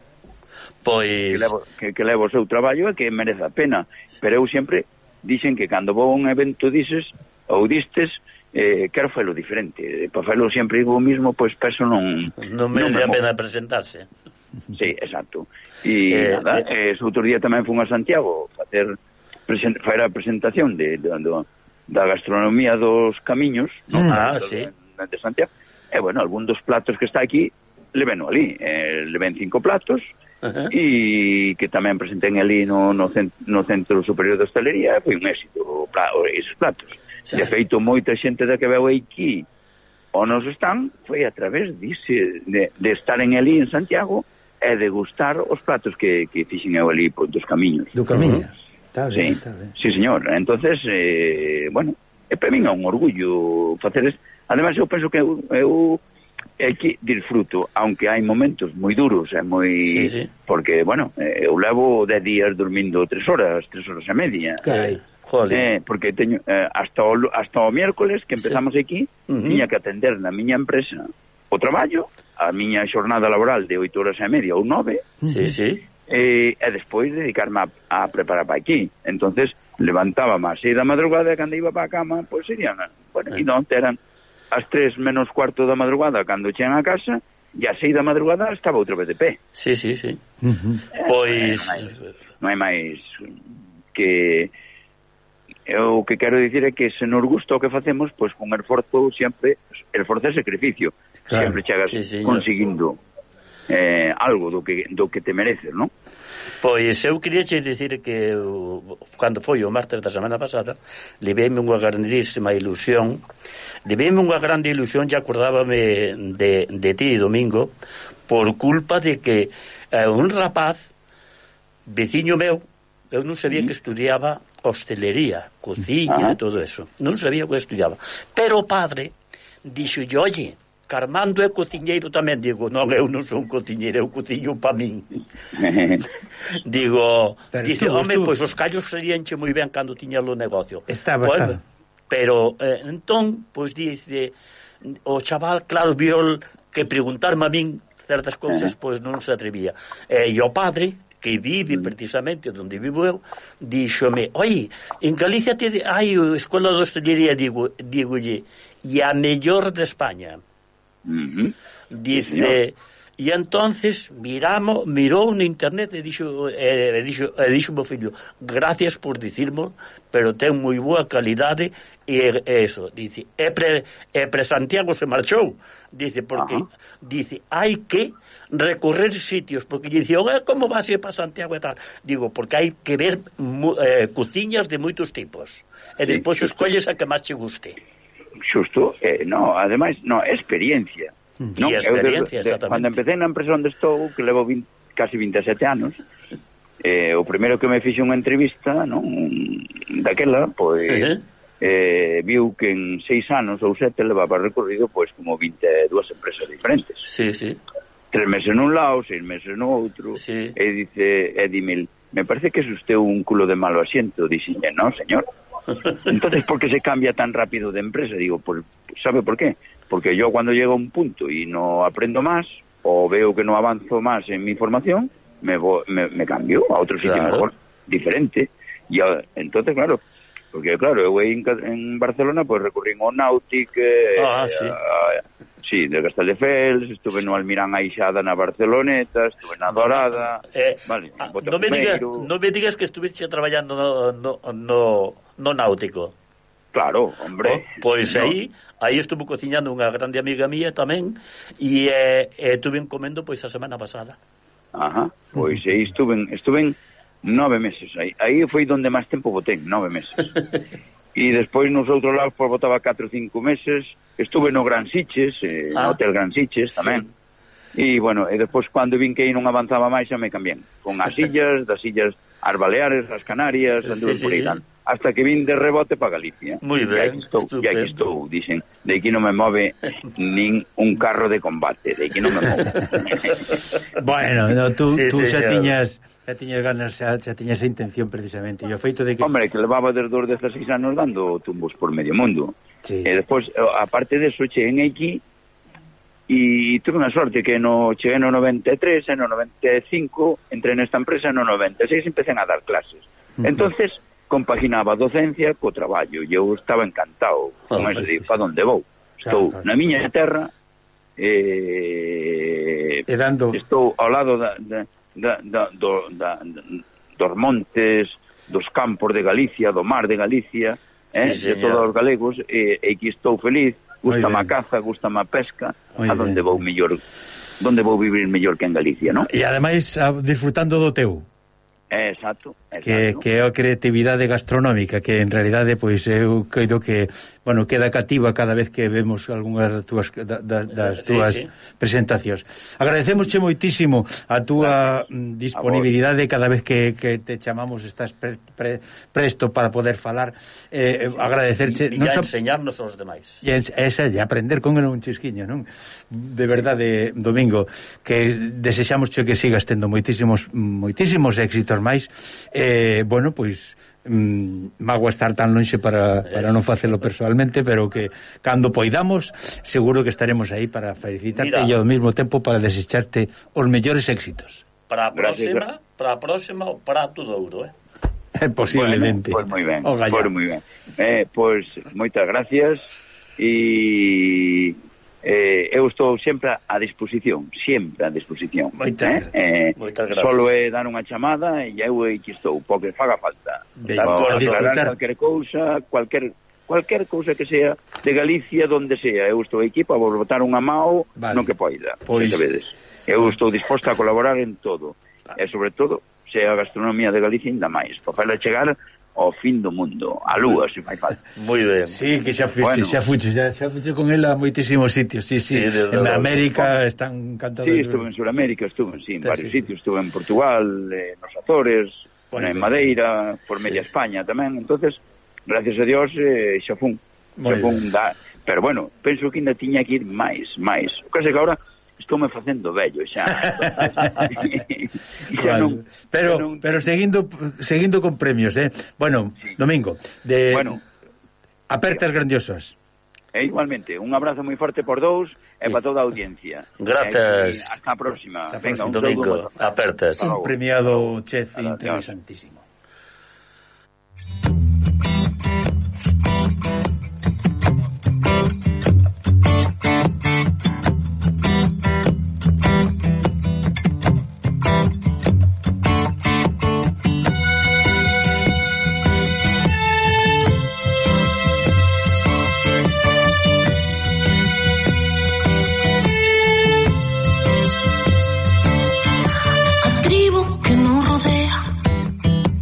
pois que leva, que, que leva o seu traballo e que merece a pena. Pero eu sempre dixen que cando vou a un evento dices ou distes eh, quero facelo diferente. Para facelo sempre o mismo pois peso non pois non me, non pena presentarse. Sí, exacto. E eh, nada, eh, ese outro día tamén fun a Santiago facer present, facer a presentación de, de, de, da gastronomía dos camiños no? Mm. ah, do, sí. de Santiago. E bueno, algún dos platos que está aquí le ven ali, eh, le ven cinco platos Uh -huh. e que tamén presenten ali no, no, cent, no Centro Superior de Hostelería foi un éxito pla, esos platos. De feito, moita xente da que veu aquí o nos están foi a través dice, de, de estaren ali en Santiago e de gustar os platos que, que fixen eu ali por dos camiños. Do camiño. Está ben, sí. está ben. Sí, señor. Entonces, eh, bueno, e para min é un orgullo facer es... Ademais, eu penso que eu, eu é que disfruto, aunque hai momentos moi duros, é moi... Sí, sí. Porque, bueno, eh, eu levo 10 días dormindo 3 horas, 3 horas e media. Carai. Jolín. Eh, porque teño eh, hasta o, hasta o miércoles que empezamos sí. aquí, uh -huh. tiña que atender na miña empresa o traballo, a miña xornada laboral de 8 horas e media ou 9. Sí, sí. Eh, e despois dedicarme a, a preparar para aquí. Entonces levantaba más 6 da madrugada e cando iba para a cama, pois pues, serían, bueno, eh. e non eran as 3 menos cuarto da madrugada cando chegan a casa e a 6 da madrugada estaba outra vez de pé. Sí, sí, sí. Uh eh, -huh. pois non hai máis que o que quero dicir é que se nos gusta o que facemos, pois con esforzo sempre, esforzo e sacrificio, claro, sempre chegas sí, sí, conseguindo eh, algo do que, do que te mereces, non? Pois eu queria che dicir que o, cando foi o martes da semana pasada leveime unha grandísima ilusión leveime unha grande ilusión e acordábame de, de ti, Domingo por culpa de que eh, un rapaz veciño meu eu non sabía mm. que estudiaba hostelería, cociña e todo eso. Non sabía o que estudiaba. Pero o padre dixo, oye, Carmando é cociñeiro tamén, digo, non, eu non son cociñeiro, eu cociño pa min. digo, pero dice, home, tú... pois os callos seríanche moi ben cando tiña o negocio. Estaba, pois, estaba. Pero, eh, entón, pois dice, o chaval, claro, viol que preguntarme a min certas cousas, pois non se atrevía. Eh, e o padre, que vive mm. precisamente onde vivo eu, díxome, oi, en Galicia te, hai a Escola de Hostelería, digo, digolle, e a mellor de España. Uh -huh. Dice... E entonces miramos, mirou no internet e dixo, e, e dixo, e dixo meu fillo, gracias por dicirmo, pero ten moi boa calidade e, e eso. Dice, e pre, e pre Santiago se marchou. Dice, porque, Ajá. dice, hai que recorrer sitios, porque dicían, ah, como vas ir para Santiago e tal? Digo, porque hai que ver eh, cociñas de moitos tipos. E despois sí, escolles a que máis che guste. Xusto, eh, no, ademais, no, experiencia. Mm. Non, experiencia, de, de, cando empecé na empresa onde estou, que levo 20, casi 27 anos, eh, o primeiro que me fixe unha entrevista, non, daquela, pois... Uh -huh eh, viu que en seis anos ou sete levaba recorrido pois como 22 empresas diferentes. Sí, sí. Tres meses nun lado, seis meses no outro, sí. e dice Edimil, me parece que es usted un culo de malo asiento. Dice, no, señor. Entonces, ¿por qué se cambia tan rápido de empresa? Digo, pues, ¿sabe por qué? Porque yo cuando llego a un punto y no aprendo más, o veo que no avanzo más en mi formación, me, voy, me, me cambio a otro sitio Claro. mejor, diferente. Y a- entonces, claro, porque claro, en, Ca- en Barcelona pues recurrí ao Nautic, eh, Ah, sí. a- Sí, de Castelldefels, estuve no Almirán Aixada na Barceloneta, estuve na Dorada, eh, vale, ah, a, no, me digas, no me digas que estuviste traballando no, no, no, no náutico. Claro, hombre. Oh, pois no. aí, aí estuvo cociñando unha grande amiga mía tamén e eh, eh tuve comendo pois a semana pasada. Ajá, pois aí estuve, estuve nove meses aí. Aí foi donde máis tempo botei, nove meses. e despois nos outros lados pois botaba 4 ou 5 meses, estuve no Gran Siches, eh, ah. no Hotel Gran Siches tamén. Sí. E, bueno, e despois cando vin que aí non avanzaba máis xa me cambien, Con as illas, das illas as Baleares, as Canarias, anduve sí, por aí sí, sí. Hasta que vin de rebote para Galicia. Muy e ben, aquí estou, e aquí estou, dicen De aquí non me move nin un carro de combate, de aquí non me move. bueno, no, tú, sí, tú sí, xa tiñas... Claro Xa tiñas ganas, xa, xa tiñas intención precisamente. E o feito de que... Hombre, que levaba desde os 16 anos dando tumbos por medio mundo. Sí. E despois, aparte de deso, en aquí e tuve unha sorte que no cheguei no 93, no 95, entré nesta empresa no 96 e empecé a dar clases. Uh -huh. Entonces compaginaba a docencia co traballo e eu estaba encantado. Como ah, se de pa onde vou? Estou claro, claro. na miña terra eh, e dando... estou ao lado da, da, da, da, do, da, dos montes, dos campos de Galicia, do mar de Galicia, eh, sí, señor. de todos os galegos, e, e que estou feliz, gusta a caza, gusta a pesca, Muy a donde vou mellor, donde vou vivir mellor que en Galicia, non? E ademais disfrutando do teu. Exacto, exacto. Que, que é a creatividade gastronómica, que en realidade, pois, eu creo que bueno, queda cativa cada vez que vemos algunhas das túas, da, das túas sí, sí. presentacións. Agradecemosche moitísimo a túa claro. Mm, disponibilidade cada vez que, que te chamamos estás pre, pre, presto para poder falar eh, agradecerche e, e, a enseñarnos aos demais. E, esa, de aprender con un chisquiño, non? De verdade, Domingo, que desexamos que sigas tendo moitísimos moitísimos éxitos máis. Eh, bueno, pois mm, mago estar tan lonxe para, para non facelo personalmente, pero que cando poidamos, seguro que estaremos aí para felicitarte Mira, e ao mesmo tempo para desecharte os mellores éxitos. Para a próxima, para a próxima o prato de ouro, eh? Posiblemente. Bueno, pois pues moi ben. Pois pues moi ben. Eh, pois pues, moitas gracias e eh, eu estou sempre a disposición, sempre a disposición. Moitas, eh? eh, moitas gracias. Solo é dar unha chamada e eu aquí estou, porque faga falta. De acordo, disfrutar. Calquer cousa, cualquier cualquier cousa que sea de Galicia, donde sea. Eu estou aquí para vos botar unha mao vale. no que poida. Pois. Vedes. Eu estou disposto a colaborar en todo. Vale. E, sobre todo, se a gastronomía de Galicia ainda máis, para faela chegar ao fin do mundo, a lúa, se fai falta. Moi ben. Sí, que xa fuche, bueno. xa fuche, xa, xa fuche con ela a moitísimos sitios, sí, sí. sí de, en América bueno. están encantados. Sí, estuve en Suramérica, estuve, sí, en sí, varios sí. sitios, estuve en Portugal, eh, nos Azores, bueno, en Madeira, por media sí. España tamén, entonces, gracias a Dios, eh, xa fun. Xa fun da... Pero bueno, penso que ainda tiña que ir máis, máis. O que que agora estou me facendo vello xa. xa vale. non, pero xa non... pero seguindo seguindo con premios, eh. Bueno, sí. Domingo, de Bueno, apertas grandiosas. E igualmente, un abrazo moi forte por dous e eh, para toda a audiencia. Gracias. Eh, e, hasta a próxima. Hasta Venga, próxima. un domingo. Apertas. Un premiado chef interesantísimo.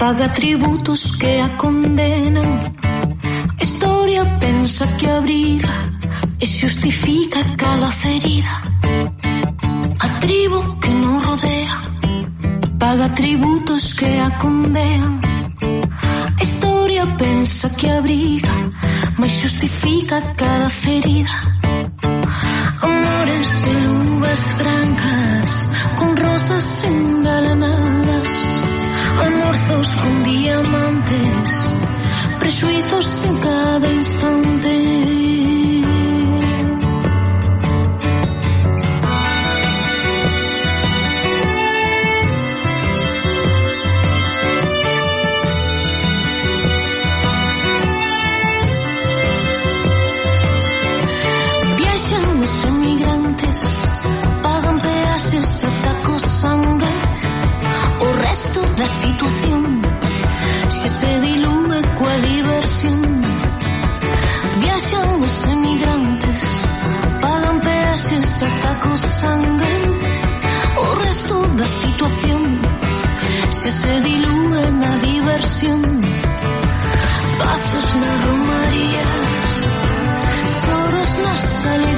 paga tributos que a condenan. A historia pensa que abriga e xustifica cada ferida. A tribo que nos rodea paga tributos que a condenan. A historia pensa que abriga, mas xustifica cada ferida. Amores de uvas francas, con rosas engalanadas those sangue o resto da situación. Se se dilúe na diversión pasos nas romarías choros nas salidas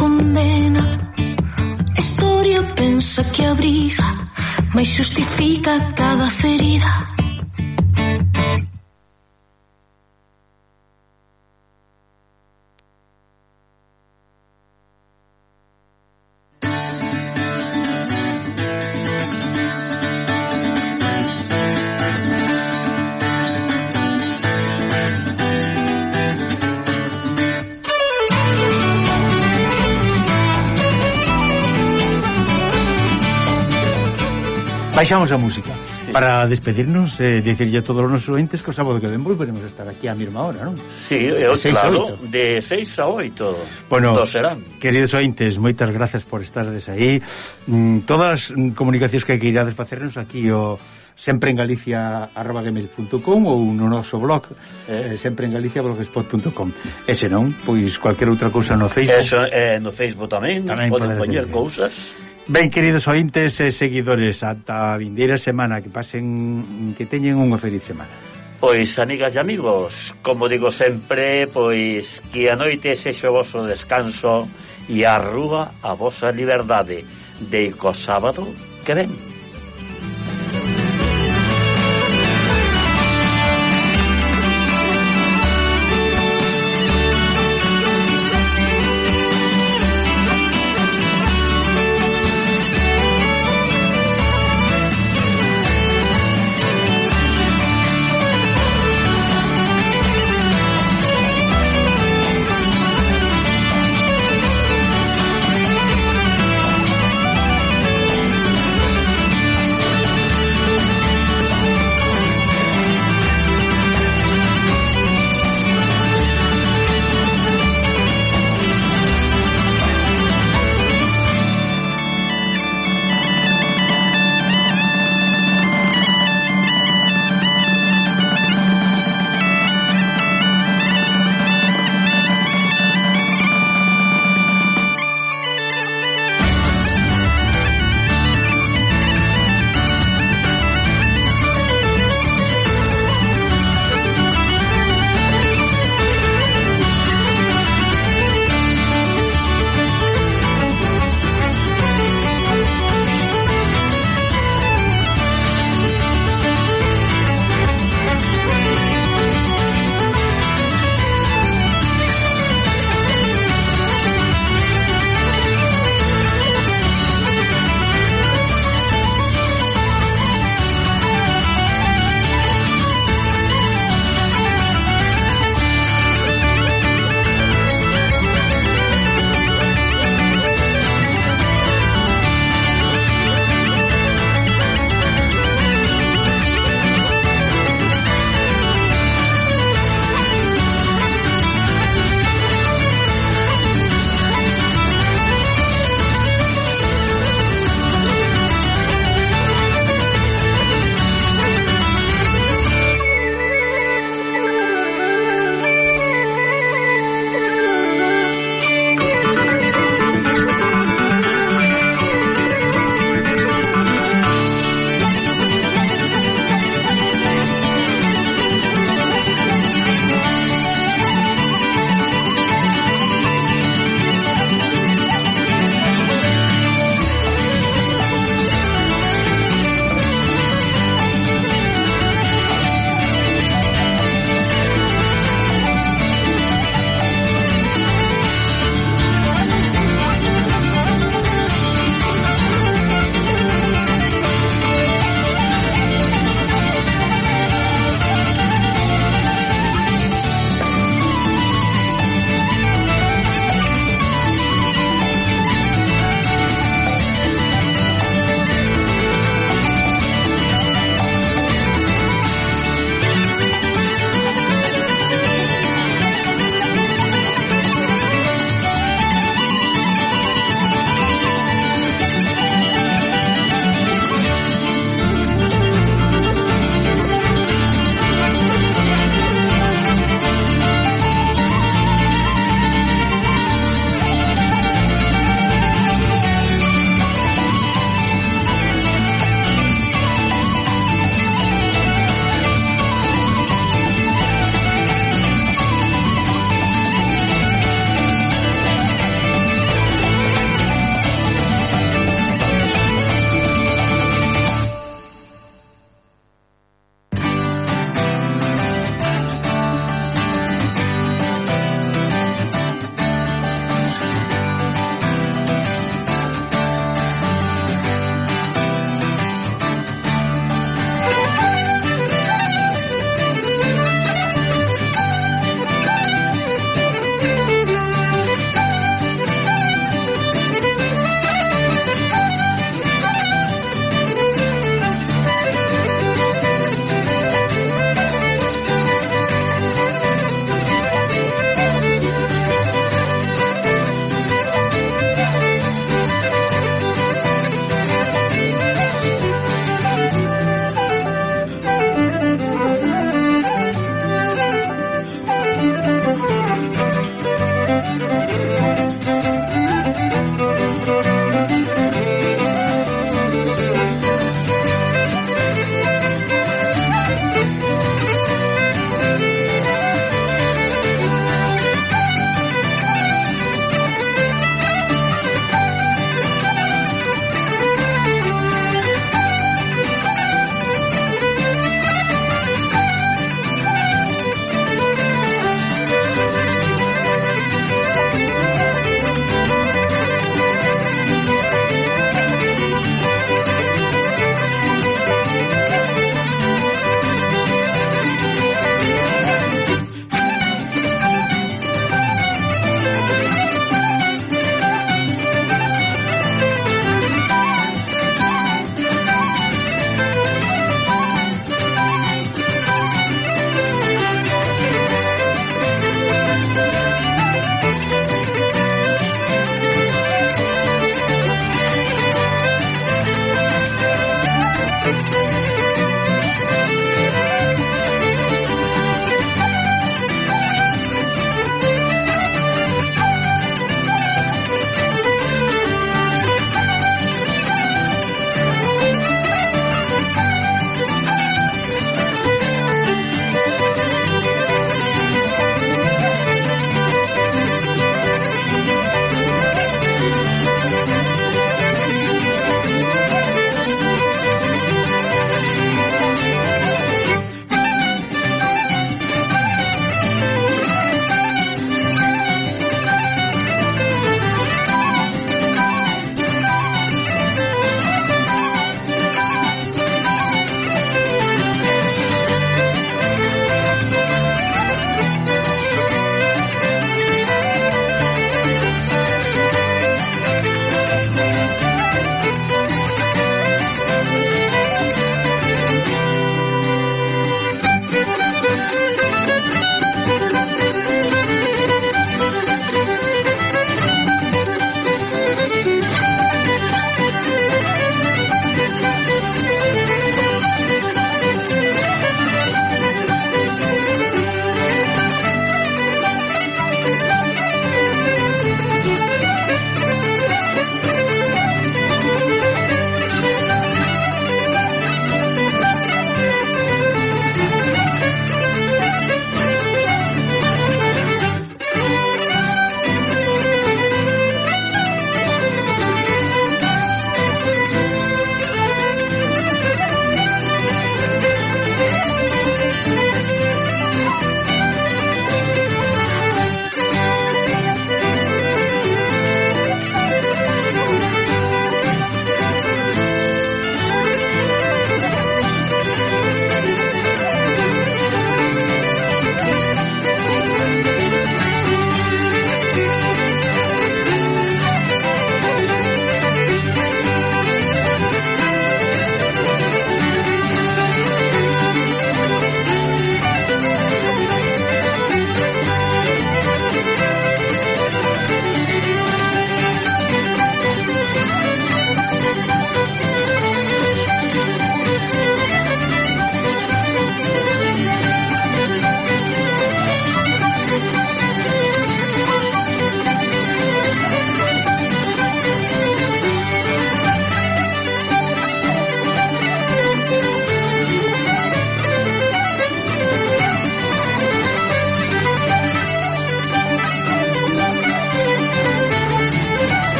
condena. A historia pensa que abriga mas justifica cada ferida. baixamos a música sí. para despedirnos eh, dicirlle a todos os nosos entes que o sábado que ven volveremos a estar aquí a mesma hora, non? Sí, eu, claro, de 6 a 8 bueno, do serán. Queridos ointes, moitas grazas por estardes aí mm, todas as comunicacións que queirades facernos aquí o sempre en Galicia arroba gmail.com ou no noso blog eh? eh sempre en Galicia blogspot.com e non, pois cualquier outra cousa no Facebook Eso, eh, no Facebook tamén, tamén poden poñer cousas Ben, queridos ointes e seguidores, ata a vindeira semana, que pasen que teñen unha feliz semana. Pois, amigas e amigos, como digo sempre, pois que a noite sexe o vosso descanso e arruga a vosa liberdade de co sábado que ven.